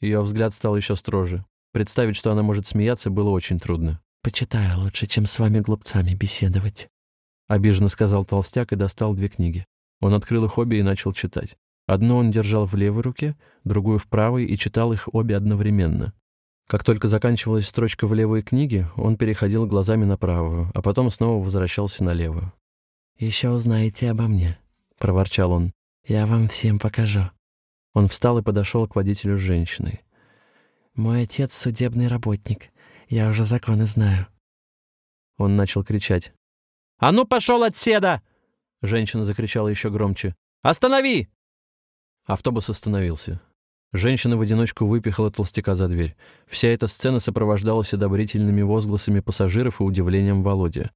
Ее взгляд стал еще строже. Представить, что она может смеяться, было очень трудно. «Почитаю лучше, чем с вами глупцами беседовать», — обиженно сказал толстяк и достал две книги. Он открыл их обе и начал читать. Одну он держал в левой руке, другую в правой и читал их обе одновременно. Как только заканчивалась строчка в левой книге, он переходил глазами на правую, а потом снова возвращался на левую. «Еще узнаете обо мне», — проворчал он. «Я вам всем покажу». Он встал и подошел к водителю с женщиной. «Мой отец — судебный работник. Я уже законы знаю». Он начал кричать. «А ну, пошел отседа!» Женщина закричала еще громче. «Останови!» Автобус остановился. Женщина в одиночку выпихала толстяка за дверь. Вся эта сцена сопровождалась одобрительными возгласами пассажиров и удивлением Володи.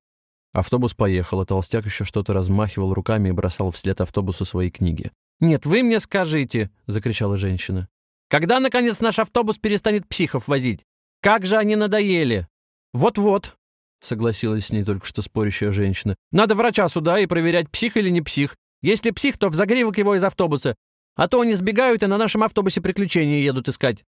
Автобус поехал, а толстяк еще что-то размахивал руками и бросал вслед автобусу свои книги. «Нет, вы мне скажите!» — закричала женщина. «Когда, наконец, наш автобус перестанет психов возить? Как же они надоели! Вот-вот!» — согласилась с ней только что спорящая женщина. «Надо врача сюда и проверять, псих или не псих. Если псих, то в загривок его из автобуса. А то они сбегают и на нашем автобусе приключения едут искать».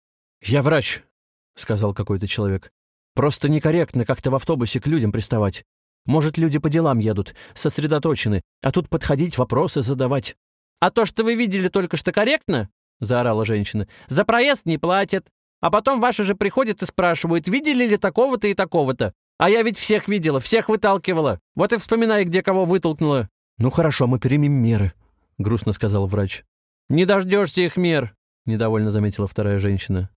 «Я врач», — сказал какой-то человек. «Просто некорректно как-то в автобусе к людям приставать. Может, люди по делам едут, сосредоточены, а тут подходить, вопросы задавать». «А то, что вы видели только что корректно?» — заорала женщина. «За проезд не платят. А потом ваши же приходят и спрашивают, видели ли такого-то и такого-то. А я ведь всех видела, всех выталкивала. Вот и вспоминай, где кого вытолкнула». «Ну хорошо, мы примем меры», — грустно сказал врач. «Не дождешься их мер», — недовольно заметила вторая женщина.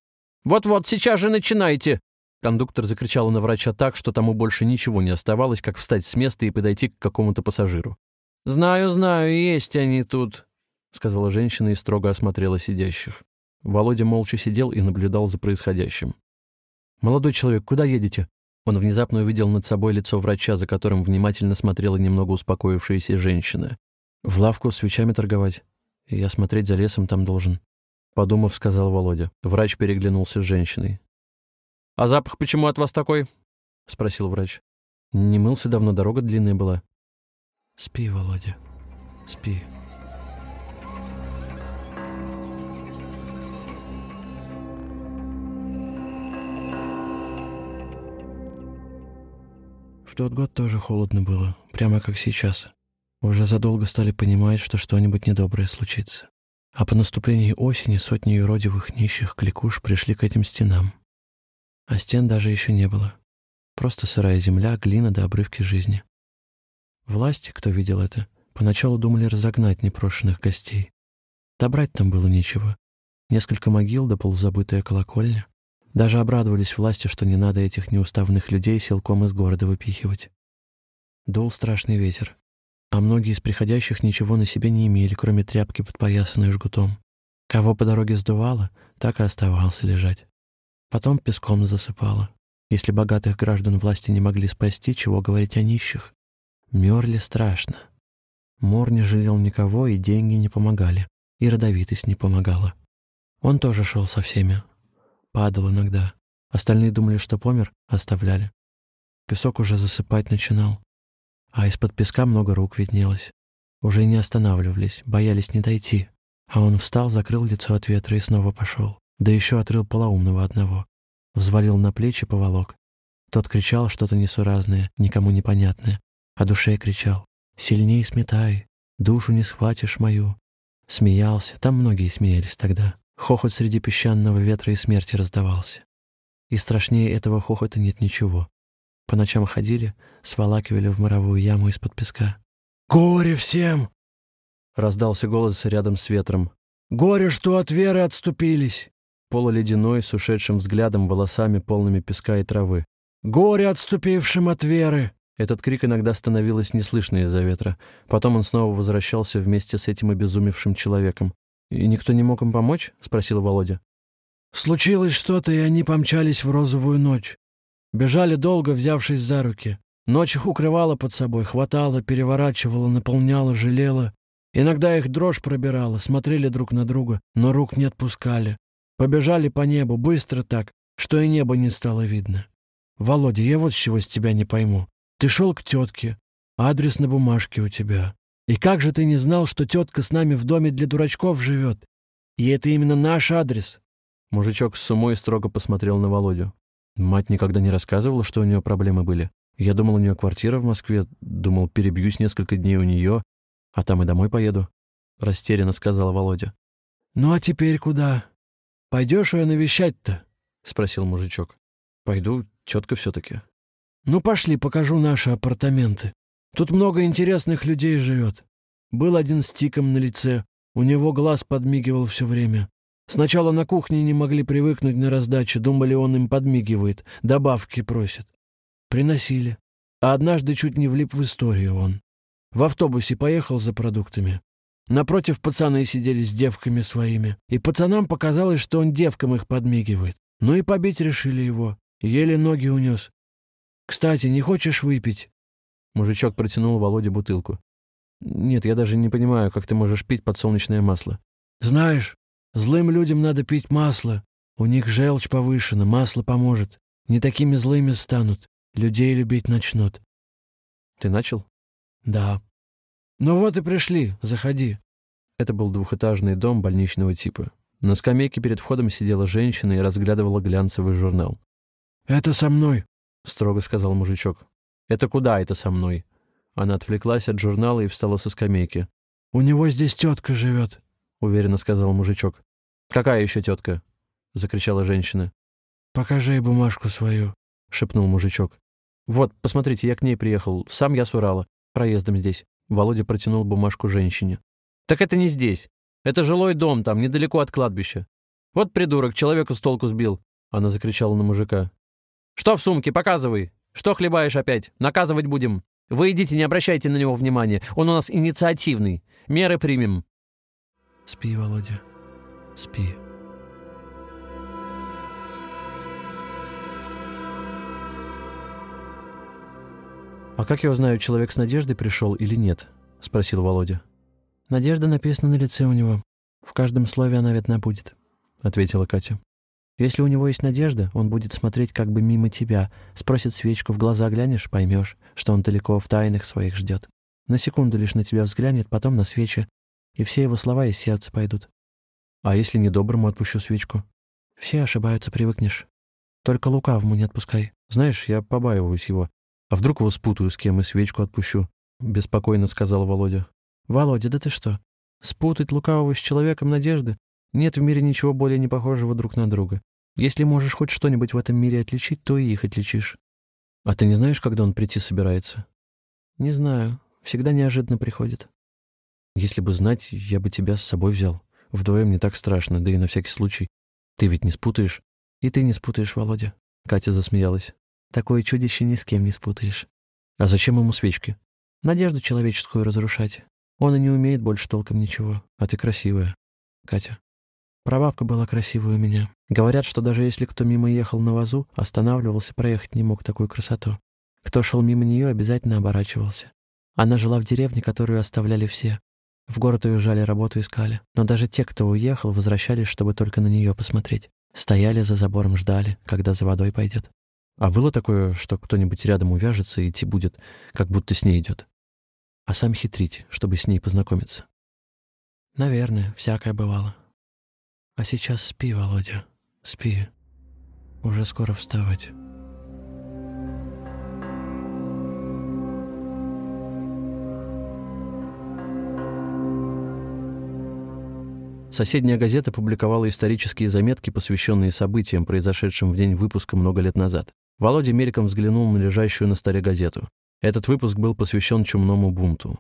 «Вот-вот, сейчас же начинайте!» Кондуктор закричал на врача так, что тому больше ничего не оставалось, как встать с места и подойти к какому-то пассажиру. «Знаю, знаю, есть они тут», — сказала женщина и строго осмотрела сидящих. Володя молча сидел и наблюдал за происходящим. «Молодой человек, куда едете?» Он внезапно увидел над собой лицо врача, за которым внимательно смотрела немного успокоившаяся женщина. «В лавку свечами торговать. Я смотреть за лесом там должен», — подумав, сказал Володя. Врач переглянулся с женщиной. «А запах почему от вас такой?» — спросил врач. «Не мылся давно, дорога длинная была». «Спи, Володя, спи». Тот год тоже холодно было, прямо как сейчас. Уже задолго стали понимать, что что-нибудь недоброе случится. А по наступлении осени сотни юродивых нищих кликуш пришли к этим стенам. А стен даже еще не было. Просто сырая земля, глина до обрывки жизни. Власти, кто видел это, поначалу думали разогнать непрошенных гостей. Добрать там было нечего. Несколько могил да полузабытая колокольня. Даже обрадовались власти, что не надо этих неуставных людей силком из города выпихивать. Дул страшный ветер, а многие из приходящих ничего на себе не имели, кроме тряпки, подпоясанной жгутом. Кого по дороге сдувало, так и оставался лежать. Потом песком засыпало. Если богатых граждан власти не могли спасти, чего говорить о нищих? Мерли страшно. Мор не жалел никого, и деньги не помогали, и родовитость не помогала. Он тоже шел со всеми, Падал иногда. Остальные думали, что помер, оставляли. Песок уже засыпать начинал. А из-под песка много рук виднелось. Уже не останавливались, боялись не дойти. А он встал, закрыл лицо от ветра и снова пошел. Да еще отрыл полоумного одного. Взвалил на плечи поволок. Тот кричал что-то несуразное, никому непонятное. А душе кричал «Сильней сметай, душу не схватишь мою». Смеялся, там многие смеялись тогда. Хохот среди песчаного ветра и смерти раздавался. И страшнее этого хохота нет ничего. По ночам ходили, сволакивали в моровую яму из-под песка. «Горе всем!» — раздался голос рядом с ветром. «Горе, что от веры отступились!» Полуледяной, с ушедшим взглядом, волосами, полными песка и травы. «Горе отступившим от веры!» Этот крик иногда становилось неслышно из-за ветра. Потом он снова возвращался вместе с этим обезумевшим человеком. «И никто не мог им помочь?» — спросил Володя. «Случилось что-то, и они помчались в розовую ночь. Бежали долго, взявшись за руки. Ночь их укрывала под собой, хватала, переворачивала, наполняла, жалела. Иногда их дрожь пробирала, смотрели друг на друга, но рук не отпускали. Побежали по небу, быстро так, что и небо не стало видно. Володя, я вот с чего с тебя не пойму. Ты шел к тетке, адрес на бумажке у тебя. И как же ты не знал, что тетка с нами в доме для дурачков живет? И это именно наш адрес. Мужичок с сумой строго посмотрел на Володю. Мать никогда не рассказывала, что у нее проблемы были. Я думал, у нее квартира в Москве, думал, перебьюсь несколько дней у нее, а там и домой поеду. Растерянно сказала Володя. «Ну а теперь куда? Пойдешь ее навещать-то?» — спросил мужичок. «Пойду, тетка все-таки». «Ну пошли, покажу наши апартаменты». Тут много интересных людей живет. Был один с тиком на лице, у него глаз подмигивал все время. Сначала на кухне не могли привыкнуть на раздачу, думали, он им подмигивает, добавки просит. Приносили. А однажды чуть не влип в историю он. В автобусе поехал за продуктами. Напротив пацаны сидели с девками своими, и пацанам показалось, что он девкам их подмигивает. Ну и побить решили его. Еле ноги унес. «Кстати, не хочешь выпить?» Мужичок протянул Володе бутылку. «Нет, я даже не понимаю, как ты можешь пить подсолнечное масло». «Знаешь, злым людям надо пить масло. У них желчь повышена, масло поможет. Не такими злыми станут. Людей любить начнут. Ты начал? Да. Ну вот и пришли, заходи. Это был двухэтажный дом больничного типа. На скамейке перед входом сидела женщина и разглядывала глянцевый журнал. «Это со мной», — строго сказал мужичок. «Это куда это со мной?» Она отвлеклась от журнала и встала со скамейки. «У него здесь тетка живет», — уверенно сказал мужичок. «Какая еще тетка?» — закричала женщина. «Покажи ей бумажку свою», — шепнул мужичок. «Вот, посмотрите, я к ней приехал. Сам я с Урала. Проездом здесь». Володя протянул бумажку женщине. «Так это не здесь. Это жилой дом там, недалеко от кладбища. Вот придурок, человека с толку сбил». Она закричала на мужика. «Что в сумке? Показывай. Что хлебаешь опять? Наказывать будем. Вы идите, не обращайте на него внимания. Он у нас инициативный. Меры примем». «Спи, Володя, спи». «А как я узнаю, человек с надеждой пришел или нет?» — спросил Володя. «Надежда написана на лице у него. В каждом слове она видна будет», — ответила Катя. «Если у него есть надежда, он будет смотреть как бы мимо тебя, спросит свечку, в глаза глянешь, поймешь, что он далеко в тайнах своих ждет. На секунду лишь на тебя взглянет, потом на свечи, и все его слова из сердца пойдут. А если недоброму отпущу свечку? Все ошибаются, привыкнешь. Только лукавому не отпускай. Знаешь, я побаиваюсь его. А вдруг его спутаю с кем и свечку отпущу? Беспокойно сказал Володя. «Володя, да ты что? Спутать лукавого с человеком надежды? Нет в мире ничего более непохожего друг на друга. Если можешь хоть что-нибудь в этом мире отличить, то и их отличишь». «А ты не знаешь, когда он прийти собирается?» «Не знаю. Всегда неожиданно приходит». «Если бы знать, я бы тебя с собой взял. Вдвоем не так страшно, да и на всякий случай. Ты ведь не спутаешь?» «И ты не спутаешь, Володя». Катя засмеялась. «Такое чудище ни с кем не спутаешь». «А зачем ему свечки?» «Надежду человеческую разрушать. Он и не умеет больше толком ничего. А ты красивая, Катя. Прабабка была красивая у меня. Говорят, что даже если кто мимо ехал на вазу, останавливался, проехать не мог такую красоту. Кто шел мимо нее, обязательно оборачивался. Она жила в деревне, которую оставляли все. В город уезжали, работу искали. Но даже те, кто уехал, возвращались, чтобы только на нее посмотреть. Стояли за забором, ждали, когда за водой пойдет. А было такое, что кто-нибудь рядом увяжется и идти будет, как будто с ней идет? а сам хитрить, чтобы с ней познакомиться. Наверное, всякое бывало. А сейчас спи, Володя, спи. Уже скоро вставать. Соседняя газета публиковала исторические заметки, посвященные событиям, произошедшим в день выпуска много лет назад. Володя мельком взглянул на лежащую на столе газету. Этот выпуск был посвящен чумному бунту.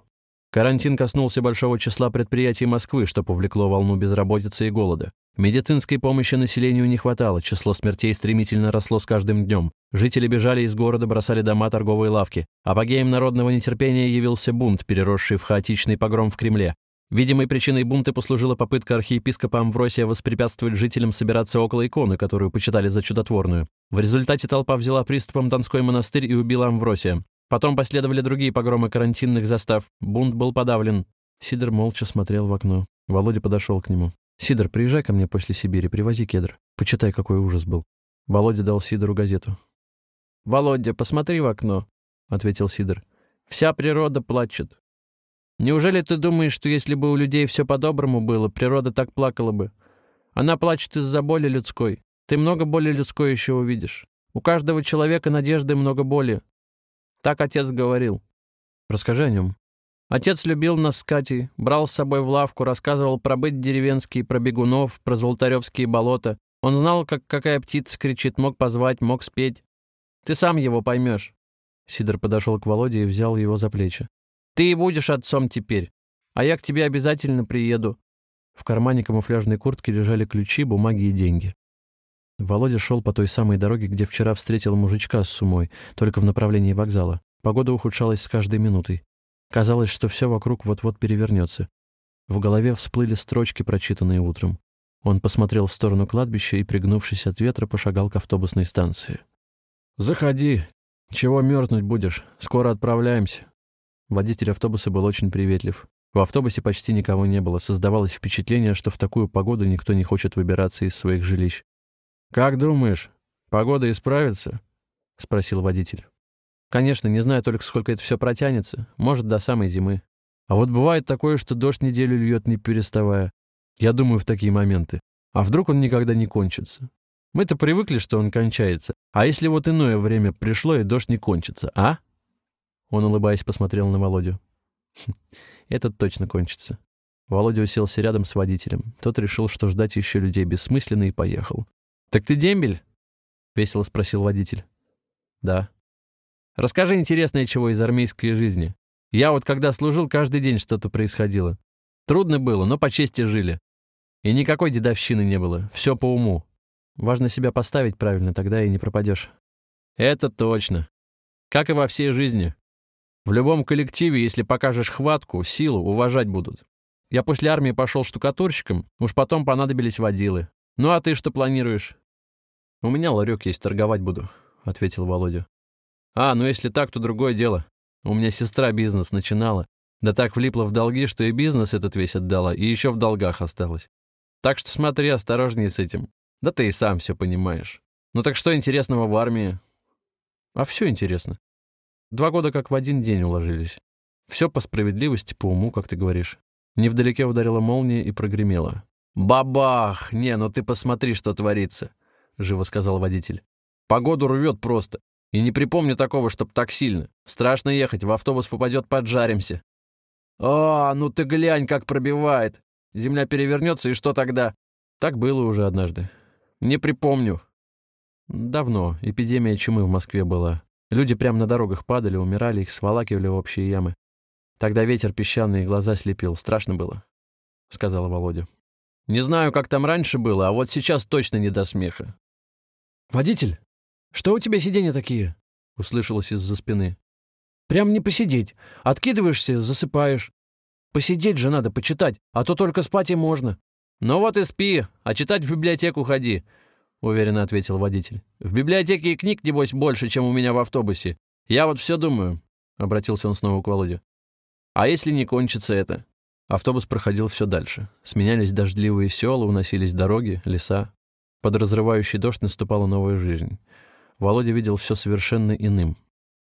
Карантин коснулся большого числа предприятий Москвы, что повлекло волну безработицы и голода. Медицинской помощи населению не хватало, число смертей стремительно росло с каждым днем. Жители бежали из города, бросали дома, торговые лавки. Апогеем народного нетерпения явился бунт, переросший в хаотичный погром в Кремле. Видимой причиной бунта послужила попытка архиепископа Амвросия воспрепятствовать жителям собираться около иконы, которую почитали за чудотворную. В результате толпа взяла приступом Донской монастырь и убила Амвросия. Потом последовали другие погромы карантинных застав. Бунт был подавлен. Сидор молча смотрел в окно. Володя подошел к нему. «Сидор, приезжай ко мне после Сибири, привози кедр. Почитай, какой ужас был». Володя дал Сидору газету. «Володя, посмотри в окно», — ответил Сидор. «Вся природа плачет. Неужели ты думаешь, что если бы у людей все по-доброму было, природа так плакала бы? Она плачет из-за боли людской. Ты много боли людской еще увидишь. У каждого человека надежды много боли, так отец говорил. Расскажи о нем. Отец любил нас с Катей, брал с собой в лавку, рассказывал про быт деревенский, про бегунов, про золотаревские болота. Он знал, как какая птица кричит, мог позвать, мог спеть. Ты сам его поймешь. Сидор подошел к Володе и взял его за плечи. Ты и будешь отцом теперь, а я к тебе обязательно приеду. В кармане камуфляжной куртки лежали ключи, бумаги и деньги. Володя шел по той самой дороге, где вчера встретил мужичка с сумой, только в направлении вокзала. Погода ухудшалась с каждой минутой. Казалось, что все вокруг вот-вот перевернется. В голове всплыли строчки, прочитанные утром. Он посмотрел в сторону кладбища и, пригнувшись от ветра, пошагал к автобусной станции. «Заходи. Чего мерзнуть будешь? Скоро отправляемся». Водитель автобуса был очень приветлив. В автобусе почти никого не было. Создавалось впечатление, что в такую погоду никто не хочет выбираться из своих жилищ. «Как думаешь, погода исправится?» — спросил водитель. Конечно, не знаю только, сколько это все протянется. Может, до самой зимы. А вот бывает такое, что дождь неделю льет, не переставая. Я думаю в такие моменты. А вдруг он никогда не кончится? Мы-то привыкли, что он кончается. А если вот иное время пришло, и дождь не кончится, а? Он, улыбаясь, посмотрел на Володю. Этот точно кончится. Володя уселся рядом с водителем. Тот решил, что ждать еще людей бессмысленно, и поехал. «Так ты дембель?» — весело спросил водитель. «Да». Расскажи интересное чего из армейской жизни. Я вот когда служил, каждый день что-то происходило. Трудно было, но по чести жили. И никакой дедовщины не было, все по уму. Важно себя поставить правильно, тогда и не пропадешь. Это точно. Как и во всей жизни. В любом коллективе, если покажешь хватку, силу, уважать будут. Я после армии пошел штукатурщиком, уж потом понадобились водилы. Ну а ты что планируешь? У меня ларек есть, торговать буду, — ответил Володя. А, ну если так, то другое дело. У меня сестра бизнес начинала. Да так влипла в долги, что и бизнес этот весь отдала, и еще в долгах осталась. Так что смотри осторожнее с этим. Да ты и сам все понимаешь. Ну так что интересного в армии? А все интересно. Два года как в один день уложились. Все по справедливости, по уму, как ты говоришь. Невдалеке ударила молния и прогремела. «Бабах! Не, ну ты посмотри, что творится!» — живо сказал водитель. «Погоду рвет просто. И не припомню такого, чтоб так сильно. Страшно ехать, в автобус попадет, поджаримся. А, ну ты глянь, как пробивает. Земля перевернется, и что тогда? Так было уже однажды. Не припомню. Давно. Эпидемия чумы в Москве была. Люди прямо на дорогах падали, умирали, их сволакивали в общие ямы. Тогда ветер песчаные глаза слепил. Страшно было, — сказала Володя. Не знаю, как там раньше было, а вот сейчас точно не до смеха. «Водитель!» «Что у тебя сиденья такие?» — услышалось из-за спины. «Прям не посидеть. Откидываешься, засыпаешь. Посидеть же надо, почитать, а то только спать и можно». «Ну вот и спи, а читать в библиотеку ходи», — уверенно ответил водитель. «В библиотеке и книг, небось, больше, чем у меня в автобусе. Я вот все думаю», — обратился он снова к Володе. «А если не кончится это?» Автобус проходил все дальше. Сменялись дождливые села, уносились дороги, леса. Под разрывающий дождь наступала новая жизнь. Володя видел все совершенно иным.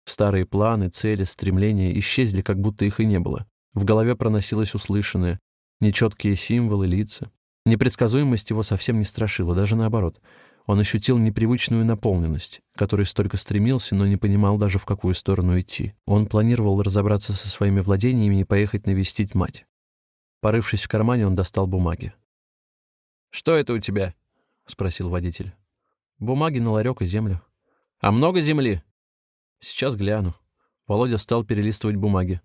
Старые планы, цели, стремления исчезли, как будто их и не было. В голове проносилось услышанное, нечеткие символы, лица. Непредсказуемость его совсем не страшила, даже наоборот. Он ощутил непривычную наполненность, которой столько стремился, но не понимал даже, в какую сторону идти. Он планировал разобраться со своими владениями и поехать навестить мать. Порывшись в кармане, он достал бумаги. «Что это у тебя?» — спросил водитель. «Бумаги на ларек и землю». «А много земли?» «Сейчас гляну». Володя стал перелистывать бумаги.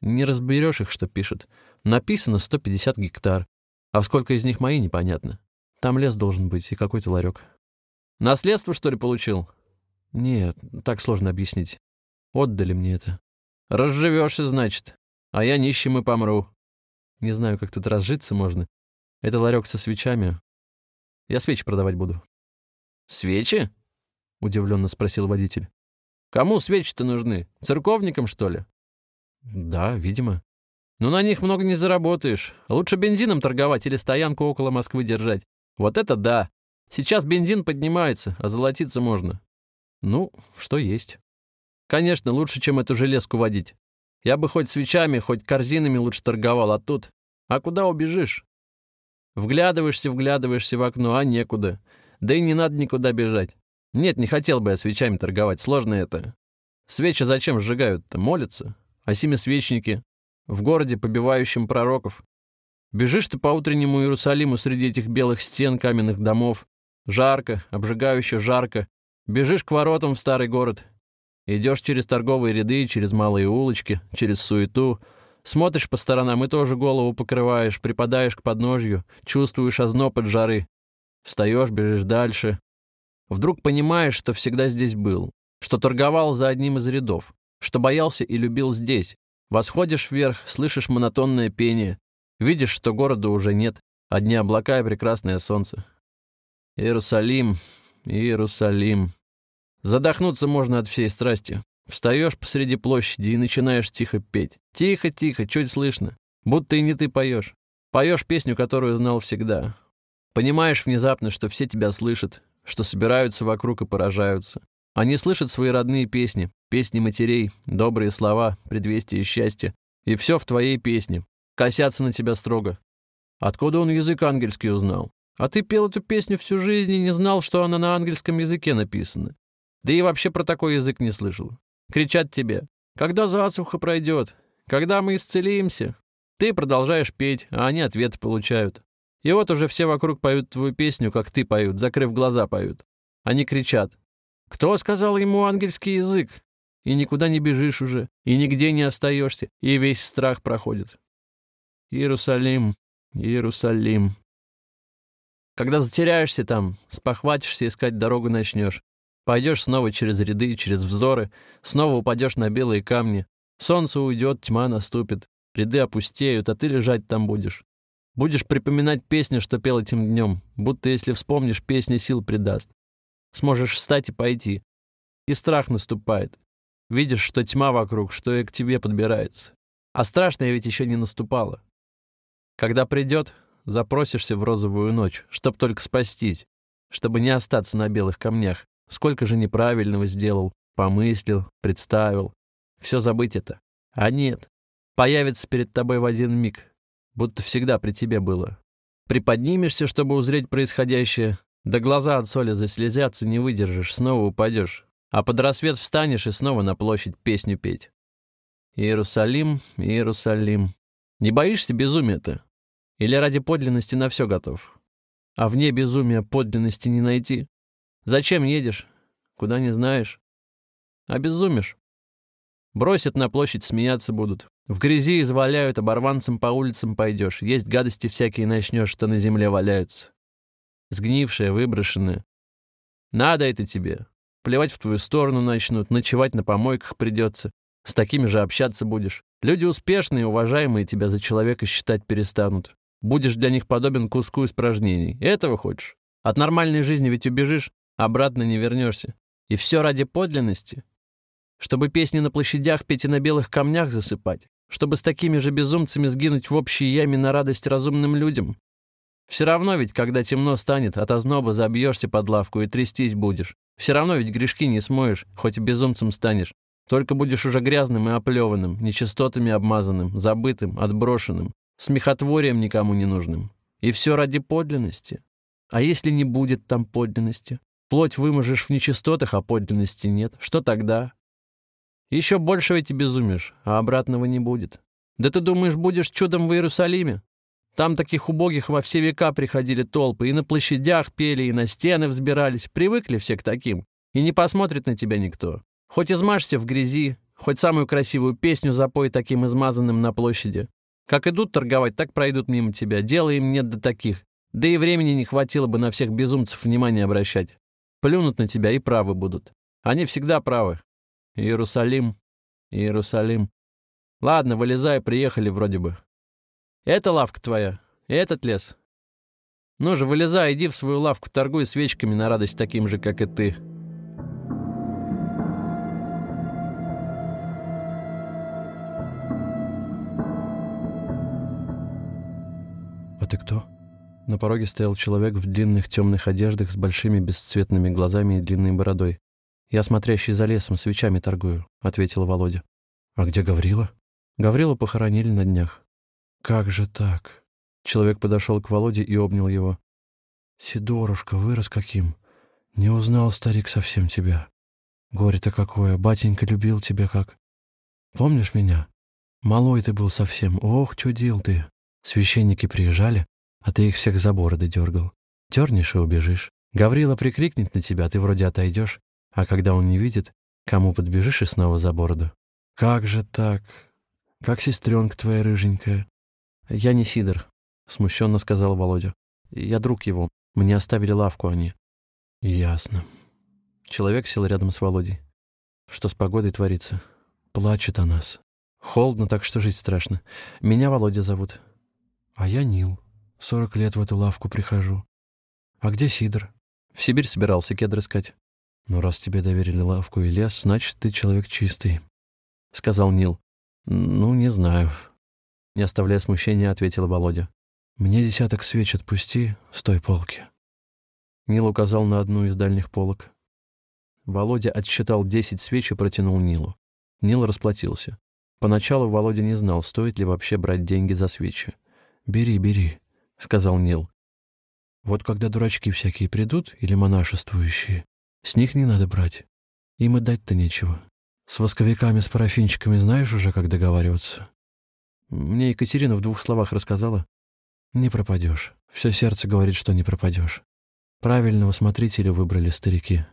Не разберешь их, что пишет. Написано 150 гектар. А сколько из них мои, непонятно. Там лес должен быть и какой-то ларек. Наследство, что ли, получил? Нет, так сложно объяснить. Отдали мне это. Разживешься, значит. А я нищим и помру. Не знаю, как тут разжиться можно. Это ларек со свечами. Я свечи продавать буду. Свечи? — удивленно спросил водитель. «Кому свечи-то нужны? Церковникам, что ли?» «Да, видимо». «Ну, на них много не заработаешь. Лучше бензином торговать или стоянку около Москвы держать. Вот это да! Сейчас бензин поднимается, а золотиться можно». «Ну, что есть». «Конечно, лучше, чем эту железку водить. Я бы хоть свечами, хоть корзинами лучше торговал, а тут... А куда убежишь?» Вглядываешься, вглядываешься в окно, а некуда. Да и не надо никуда бежать. Нет, не хотел бы я свечами торговать, сложно это. Свечи зачем сжигают-то? Молятся? А семисвечники? В городе, побивающем пророков? Бежишь ты по утреннему Иерусалиму среди этих белых стен каменных домов. Жарко, обжигающе жарко. Бежишь к воротам в старый город. Идешь через торговые ряды, через малые улочки, через суету. Смотришь по сторонам и тоже голову покрываешь, припадаешь к подножью, чувствуешь озноб от жары. Встаешь, бежишь дальше. Вдруг понимаешь, что всегда здесь был, что торговал за одним из рядов, что боялся и любил здесь. Восходишь вверх, слышишь монотонное пение, видишь, что города уже нет, одни облака и прекрасное солнце. Иерусалим, Иерусалим. Задохнуться можно от всей страсти. Встаешь посреди площади и начинаешь тихо петь. Тихо-тихо, чуть слышно. Будто и не ты поешь. Поешь песню, которую знал всегда. Понимаешь внезапно, что все тебя слышат, что собираются вокруг и поражаются. Они слышат свои родные песни, песни матерей, добрые слова, предвестие счастья. И все в твоей песне. Косятся на тебя строго. Откуда он язык ангельский узнал? А ты пел эту песню всю жизнь и не знал, что она на ангельском языке написана. Да и вообще про такой язык не слышал. Кричат тебе, когда засуха пройдет, когда мы исцелимся. Ты продолжаешь петь, а они ответы получают. И вот уже все вокруг поют твою песню, как ты поют, закрыв глаза поют. Они кричат. Кто сказал ему ангельский язык? И никуда не бежишь уже, и нигде не остаешься, и весь страх проходит. Иерусалим, Иерусалим. Когда затеряешься там, спохватишься, искать дорогу начнешь. Пойдешь снова через ряды, через взоры, снова упадешь на белые камни. Солнце уйдет, тьма наступит, ряды опустеют, а ты лежать там будешь. Будешь припоминать песни, что пел этим днем, будто если вспомнишь, песня сил придаст. Сможешь встать и пойти. И страх наступает. Видишь, что тьма вокруг, что и к тебе подбирается. А страшное ведь еще не наступало. Когда придет, запросишься в розовую ночь, чтоб только спастись, чтобы не остаться на белых камнях. Сколько же неправильного сделал, помыслил, представил. Все забыть это. А нет. Появится перед тобой в один миг, будто всегда при тебе было. Приподнимешься, чтобы узреть происходящее, да глаза от соли заслезятся, не выдержишь, снова упадешь. А под рассвет встанешь и снова на площадь песню петь. Иерусалим, Иерусалим. Не боишься безумия-то? Или ради подлинности на все готов? А вне безумия подлинности не найти? Зачем едешь? Куда не знаешь? Обезумишь. Бросят на площадь, смеяться будут. В грязи изваляют, оборванцам по улицам пойдешь. Есть гадости всякие начнешь, что на земле валяются. Сгнившие, выброшенные. Надо это тебе. Плевать в твою сторону начнут, ночевать на помойках придется. С такими же общаться будешь. Люди успешные, уважаемые тебя за человека считать перестанут. Будешь для них подобен куску испражнений. Этого хочешь? От нормальной жизни ведь убежишь, Обратно не вернешься. И все ради подлинности. Чтобы песни на площадях петь и на белых камнях засыпать. Чтобы с такими же безумцами сгинуть в общей яме на радость разумным людям. Все равно ведь, когда темно станет, от озноба забьешься под лавку и трястись будешь. Все равно ведь грешки не смоешь, хоть и безумцем станешь. Только будешь уже грязным и оплеванным, нечистотами обмазанным, забытым, отброшенным, смехотворием никому не нужным. И все ради подлинности. А если не будет там подлинности? Плоть выможешь в нечистотах, а подлинности нет. Что тогда? Еще больше ведь и безумишь, а обратного не будет. Да ты думаешь, будешь чудом в Иерусалиме? Там таких убогих во все века приходили толпы, и на площадях пели, и на стены взбирались. Привыкли все к таким, и не посмотрит на тебя никто. Хоть измажься в грязи, хоть самую красивую песню запой таким измазанным на площади. Как идут торговать, так пройдут мимо тебя. Дела им нет до таких. Да и времени не хватило бы на всех безумцев внимания обращать. Плюнут на тебя и правы будут. Они всегда правы. Иерусалим, Иерусалим. Ладно, вылезай, приехали вроде бы. Это лавка твоя, этот лес. Ну же, вылезай, иди в свою лавку, торгуй свечками на радость таким же, как и ты. На пороге стоял человек в длинных темных одеждах с большими бесцветными глазами и длинной бородой. «Я смотрящий за лесом, свечами торгую», — ответил Володя. «А где Гаврила?» «Гаврила похоронили на днях». «Как же так?» Человек подошел к Володе и обнял его. «Сидорушка, вырос каким! Не узнал старик совсем тебя. Горе-то какое, батенька любил тебя как. Помнишь меня? Малой ты был совсем, ох, чудил ты. Священники приезжали, а ты их всех за бороды дергал. Дернешь и убежишь. Гаврила прикрикнет на тебя, ты вроде отойдешь, а когда он не видит, кому подбежишь и снова за бороду. Как же так? Как сестренка твоя рыженькая? Я не Сидор, смущенно сказал Володя. Я друг его. Мне оставили лавку они. Ясно. Человек сел рядом с Володей. Что с погодой творится? Плачет о нас. Холодно, так что жить страшно. Меня Володя зовут. А я Нил. Сорок лет в эту лавку прихожу. А где Сидор? В Сибирь собирался кедр искать. Ну, раз тебе доверили лавку и лес, значит, ты человек чистый, — сказал Нил. Ну, не знаю. Не оставляя смущения, ответил Володя. Мне десяток свеч отпусти с той полки. Нил указал на одну из дальних полок. Володя отсчитал 10 свеч и протянул Нилу. Нил расплатился. Поначалу Володя не знал, стоит ли вообще брать деньги за свечи. «Бери, бери», — сказал Нил. «Вот когда дурачки всякие придут, или монашествующие, с них не надо брать. Им и дать-то нечего. С восковиками, с парафинчиками знаешь уже, как договариваться?» Мне Екатерина в двух словах рассказала. «Не пропадешь. Все сердце говорит, что не пропадешь. Правильного смотрителя выбрали старики.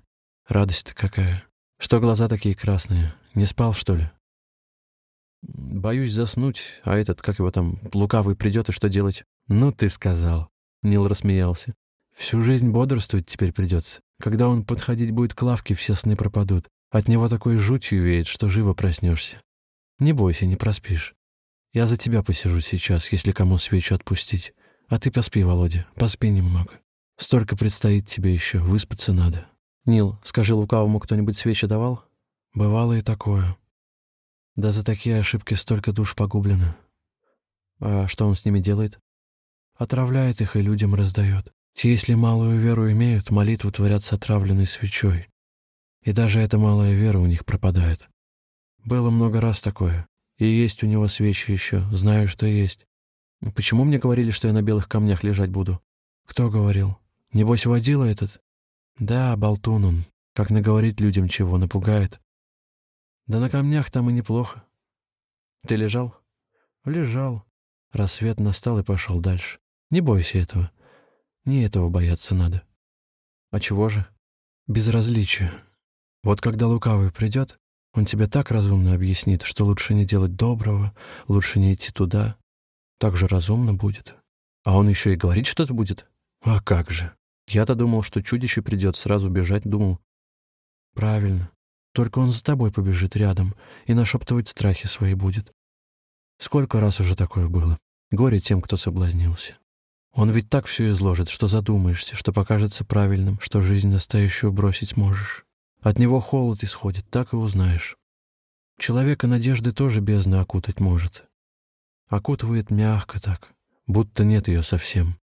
Радость-то какая. Что глаза такие красные? Не спал, что ли?» Боюсь заснуть, а этот, как его там, лукавый придет, и что делать? Ну, ты сказал. Нил рассмеялся. Всю жизнь бодрствовать теперь придется. Когда он подходить будет к лавке, все сны пропадут. От него такой жутью веет, что живо проснешься. Не бойся, не проспишь. Я за тебя посижу сейчас, если кому свечу отпустить. А ты поспи, Володя, поспи немного. Столько предстоит тебе еще, выспаться надо. Нил, скажи лукавому, кто-нибудь свечи давал? Бывало и такое. Да за такие ошибки столько душ погублено. А что он с ними делает? Отравляет их и людям раздает. Те, если малую веру имеют, молитву творят с отравленной свечой. И даже эта малая вера у них пропадает. Было много раз такое. И есть у него свечи еще, знаю, что есть. Почему мне говорили, что я на белых камнях лежать буду? Кто говорил? Небось, водила этот? Да, болтун он. Как наговорит людям чего, напугает. Да на камнях там и неплохо. Ты лежал? Лежал. Рассвет настал и пошел дальше. Не бойся этого. Не этого бояться надо. А чего же? Безразличие. Вот когда лукавый придет, он тебе так разумно объяснит, что лучше не делать доброго, лучше не идти туда. Так же разумно будет. А он еще и говорит что-то будет? А как же? Я-то думал, что чудище придет, сразу бежать думал. Правильно. Только он за тобой побежит рядом и нашептывать страхи свои будет. Сколько раз уже такое было? Горе тем, кто соблазнился. Он ведь так все изложит, что задумаешься, что покажется правильным, что жизнь настоящую бросить можешь. От него холод исходит, так и узнаешь. Человека надежды тоже бездна окутать может. Окутывает мягко так, будто нет ее совсем.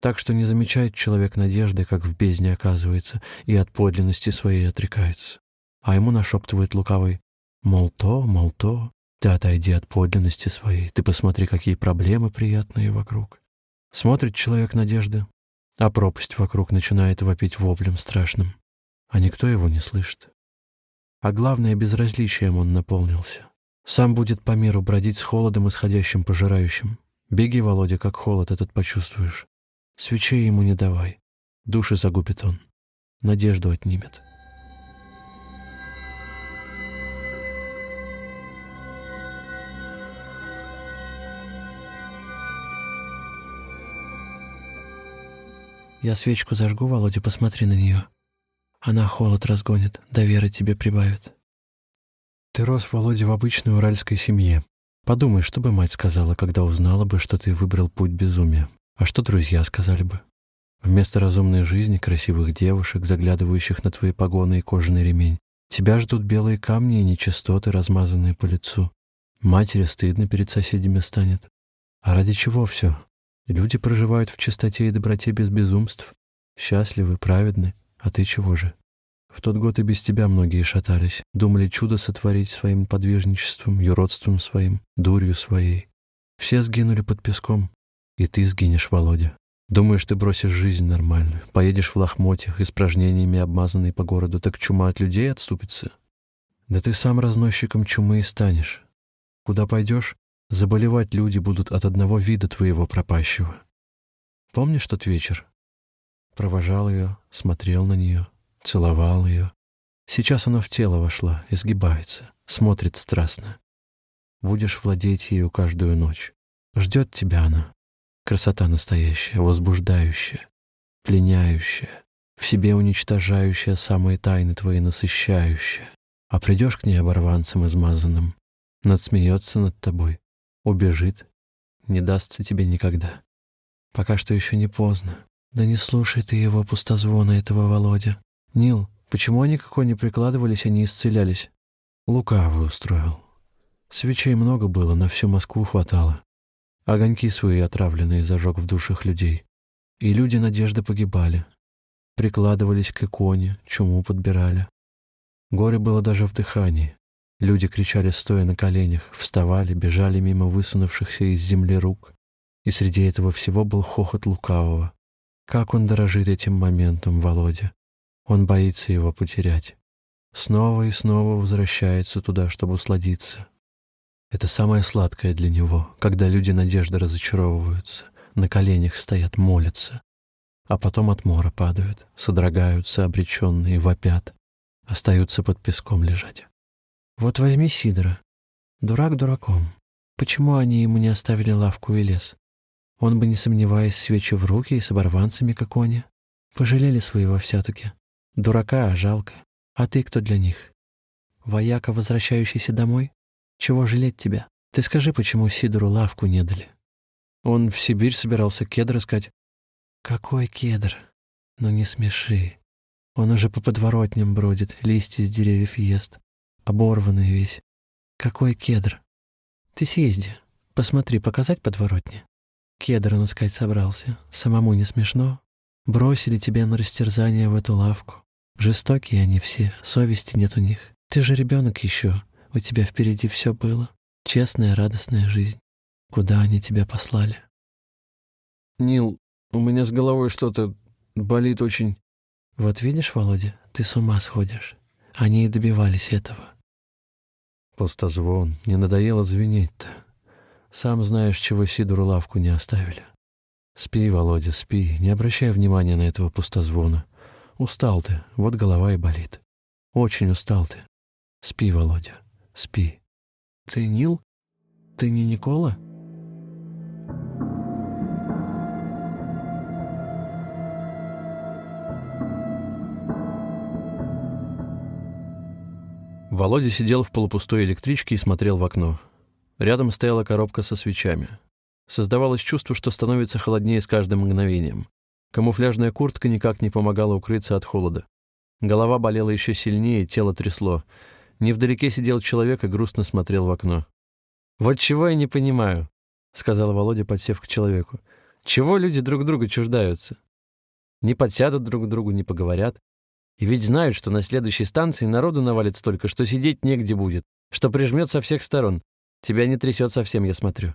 Так что не замечает человек надежды, как в бездне оказывается, и от подлинности своей отрекается а ему нашептывает лукавый, мол, то, мол, то, ты отойди от подлинности своей, ты посмотри, какие проблемы приятные вокруг. Смотрит человек надежды, а пропасть вокруг начинает вопить воплем страшным, а никто его не слышит. А главное, безразличием он наполнился. Сам будет по миру бродить с холодом исходящим, пожирающим. Беги, Володя, как холод этот почувствуешь. Свечей ему не давай. Души загубит он. Надежду отнимет. Я свечку зажгу, Володя, посмотри на нее. Она холод разгонит, да тебе прибавит. Ты рос, Володя, в обычной уральской семье. Подумай, что бы мать сказала, когда узнала бы, что ты выбрал путь безумия. А что друзья сказали бы? Вместо разумной жизни, красивых девушек, заглядывающих на твои погоны и кожаный ремень, тебя ждут белые камни и нечистоты, размазанные по лицу. Матери стыдно перед соседями станет. А ради чего все? Люди проживают в чистоте и доброте без безумств, счастливы, праведны, а ты чего же? В тот год и без тебя многие шатались, думали чудо сотворить своим подвижничеством, юродством своим, дурью своей. Все сгинули под песком, и ты сгинешь, Володя. Думаешь, ты бросишь жизнь нормальную, поедешь в лохмотьях, испражнениями обмазанный по городу, так чума от людей отступится? Да ты сам разносчиком чумы и станешь. Куда пойдешь, Заболевать люди будут от одного вида твоего пропащего. Помнишь тот вечер? Провожал ее, смотрел на нее, целовал ее. Сейчас она в тело вошла, изгибается, смотрит страстно. Будешь владеть ею каждую ночь. Ждет тебя она. Красота настоящая, возбуждающая, пленяющая, в себе уничтожающая самые тайны твои насыщающая. А придешь к ней оборванцем измазанным, надсмеется над тобой, убежит, не дастся тебе никогда. Пока что еще не поздно. Да не слушай ты его пустозвона этого Володя. Нил, почему они какой не прикладывались, они исцелялись? Лукавый устроил. Свечей много было, на всю Москву хватало. Огоньки свои отравленные зажег в душах людей. И люди надежды погибали. Прикладывались к иконе, чуму подбирали. Горе было даже в дыхании. Люди кричали, стоя на коленях, вставали, бежали мимо высунувшихся из земли рук. И среди этого всего был хохот лукавого. Как он дорожит этим моментом, Володя. Он боится его потерять. Снова и снова возвращается туда, чтобы усладиться. Это самое сладкое для него, когда люди надежды разочаровываются, на коленях стоят, молятся, а потом от мора падают, содрогаются обреченные, вопят, остаются под песком лежать. Вот возьми Сидора. Дурак дураком. Почему они ему не оставили лавку и лес? Он бы, не сомневаясь, свечи в руки и с оборванцами, как они. Пожалели своего все-таки. Дурака, а жалко. А ты кто для них? Вояка, возвращающийся домой? Чего жалеть тебя? Ты скажи, почему Сидору лавку не дали? Он в Сибирь собирался кедр искать. Какой кедр? Ну не смеши. Он уже по подворотням бродит, листья с деревьев ест. Оборванный весь. Какой кедр? Ты съезди, посмотри, показать подворотни. Кедр он искать собрался. Самому не смешно? Бросили тебя на растерзание в эту лавку. Жестокие они все, совести нет у них. Ты же ребенок еще, у тебя впереди все было. Честная, радостная жизнь. Куда они тебя послали? Нил, у меня с головой что-то болит очень. Вот видишь, Володя, ты с ума сходишь. Они и добивались этого. Пустозвон, не надоело звенеть-то. Сам знаешь, чего Сидору лавку не оставили. Спи, Володя, спи, не обращай внимания на этого пустозвона. Устал ты, вот голова и болит. Очень устал ты. Спи, Володя, спи. Ты Нил? Ты не Никола? Володя сидел в полупустой электричке и смотрел в окно. Рядом стояла коробка со свечами. Создавалось чувство, что становится холоднее с каждым мгновением. Камуфляжная куртка никак не помогала укрыться от холода. Голова болела еще сильнее, тело трясло. Невдалеке сидел человек и грустно смотрел в окно. «Вот чего я не понимаю», — сказал Володя, подсев к человеку. «Чего люди друг друга чуждаются? Не подсядут друг к другу, не поговорят. И ведь знают, что на следующей станции народу навалит столько, что сидеть негде будет, что прижмет со всех сторон. Тебя не трясет совсем, я смотрю».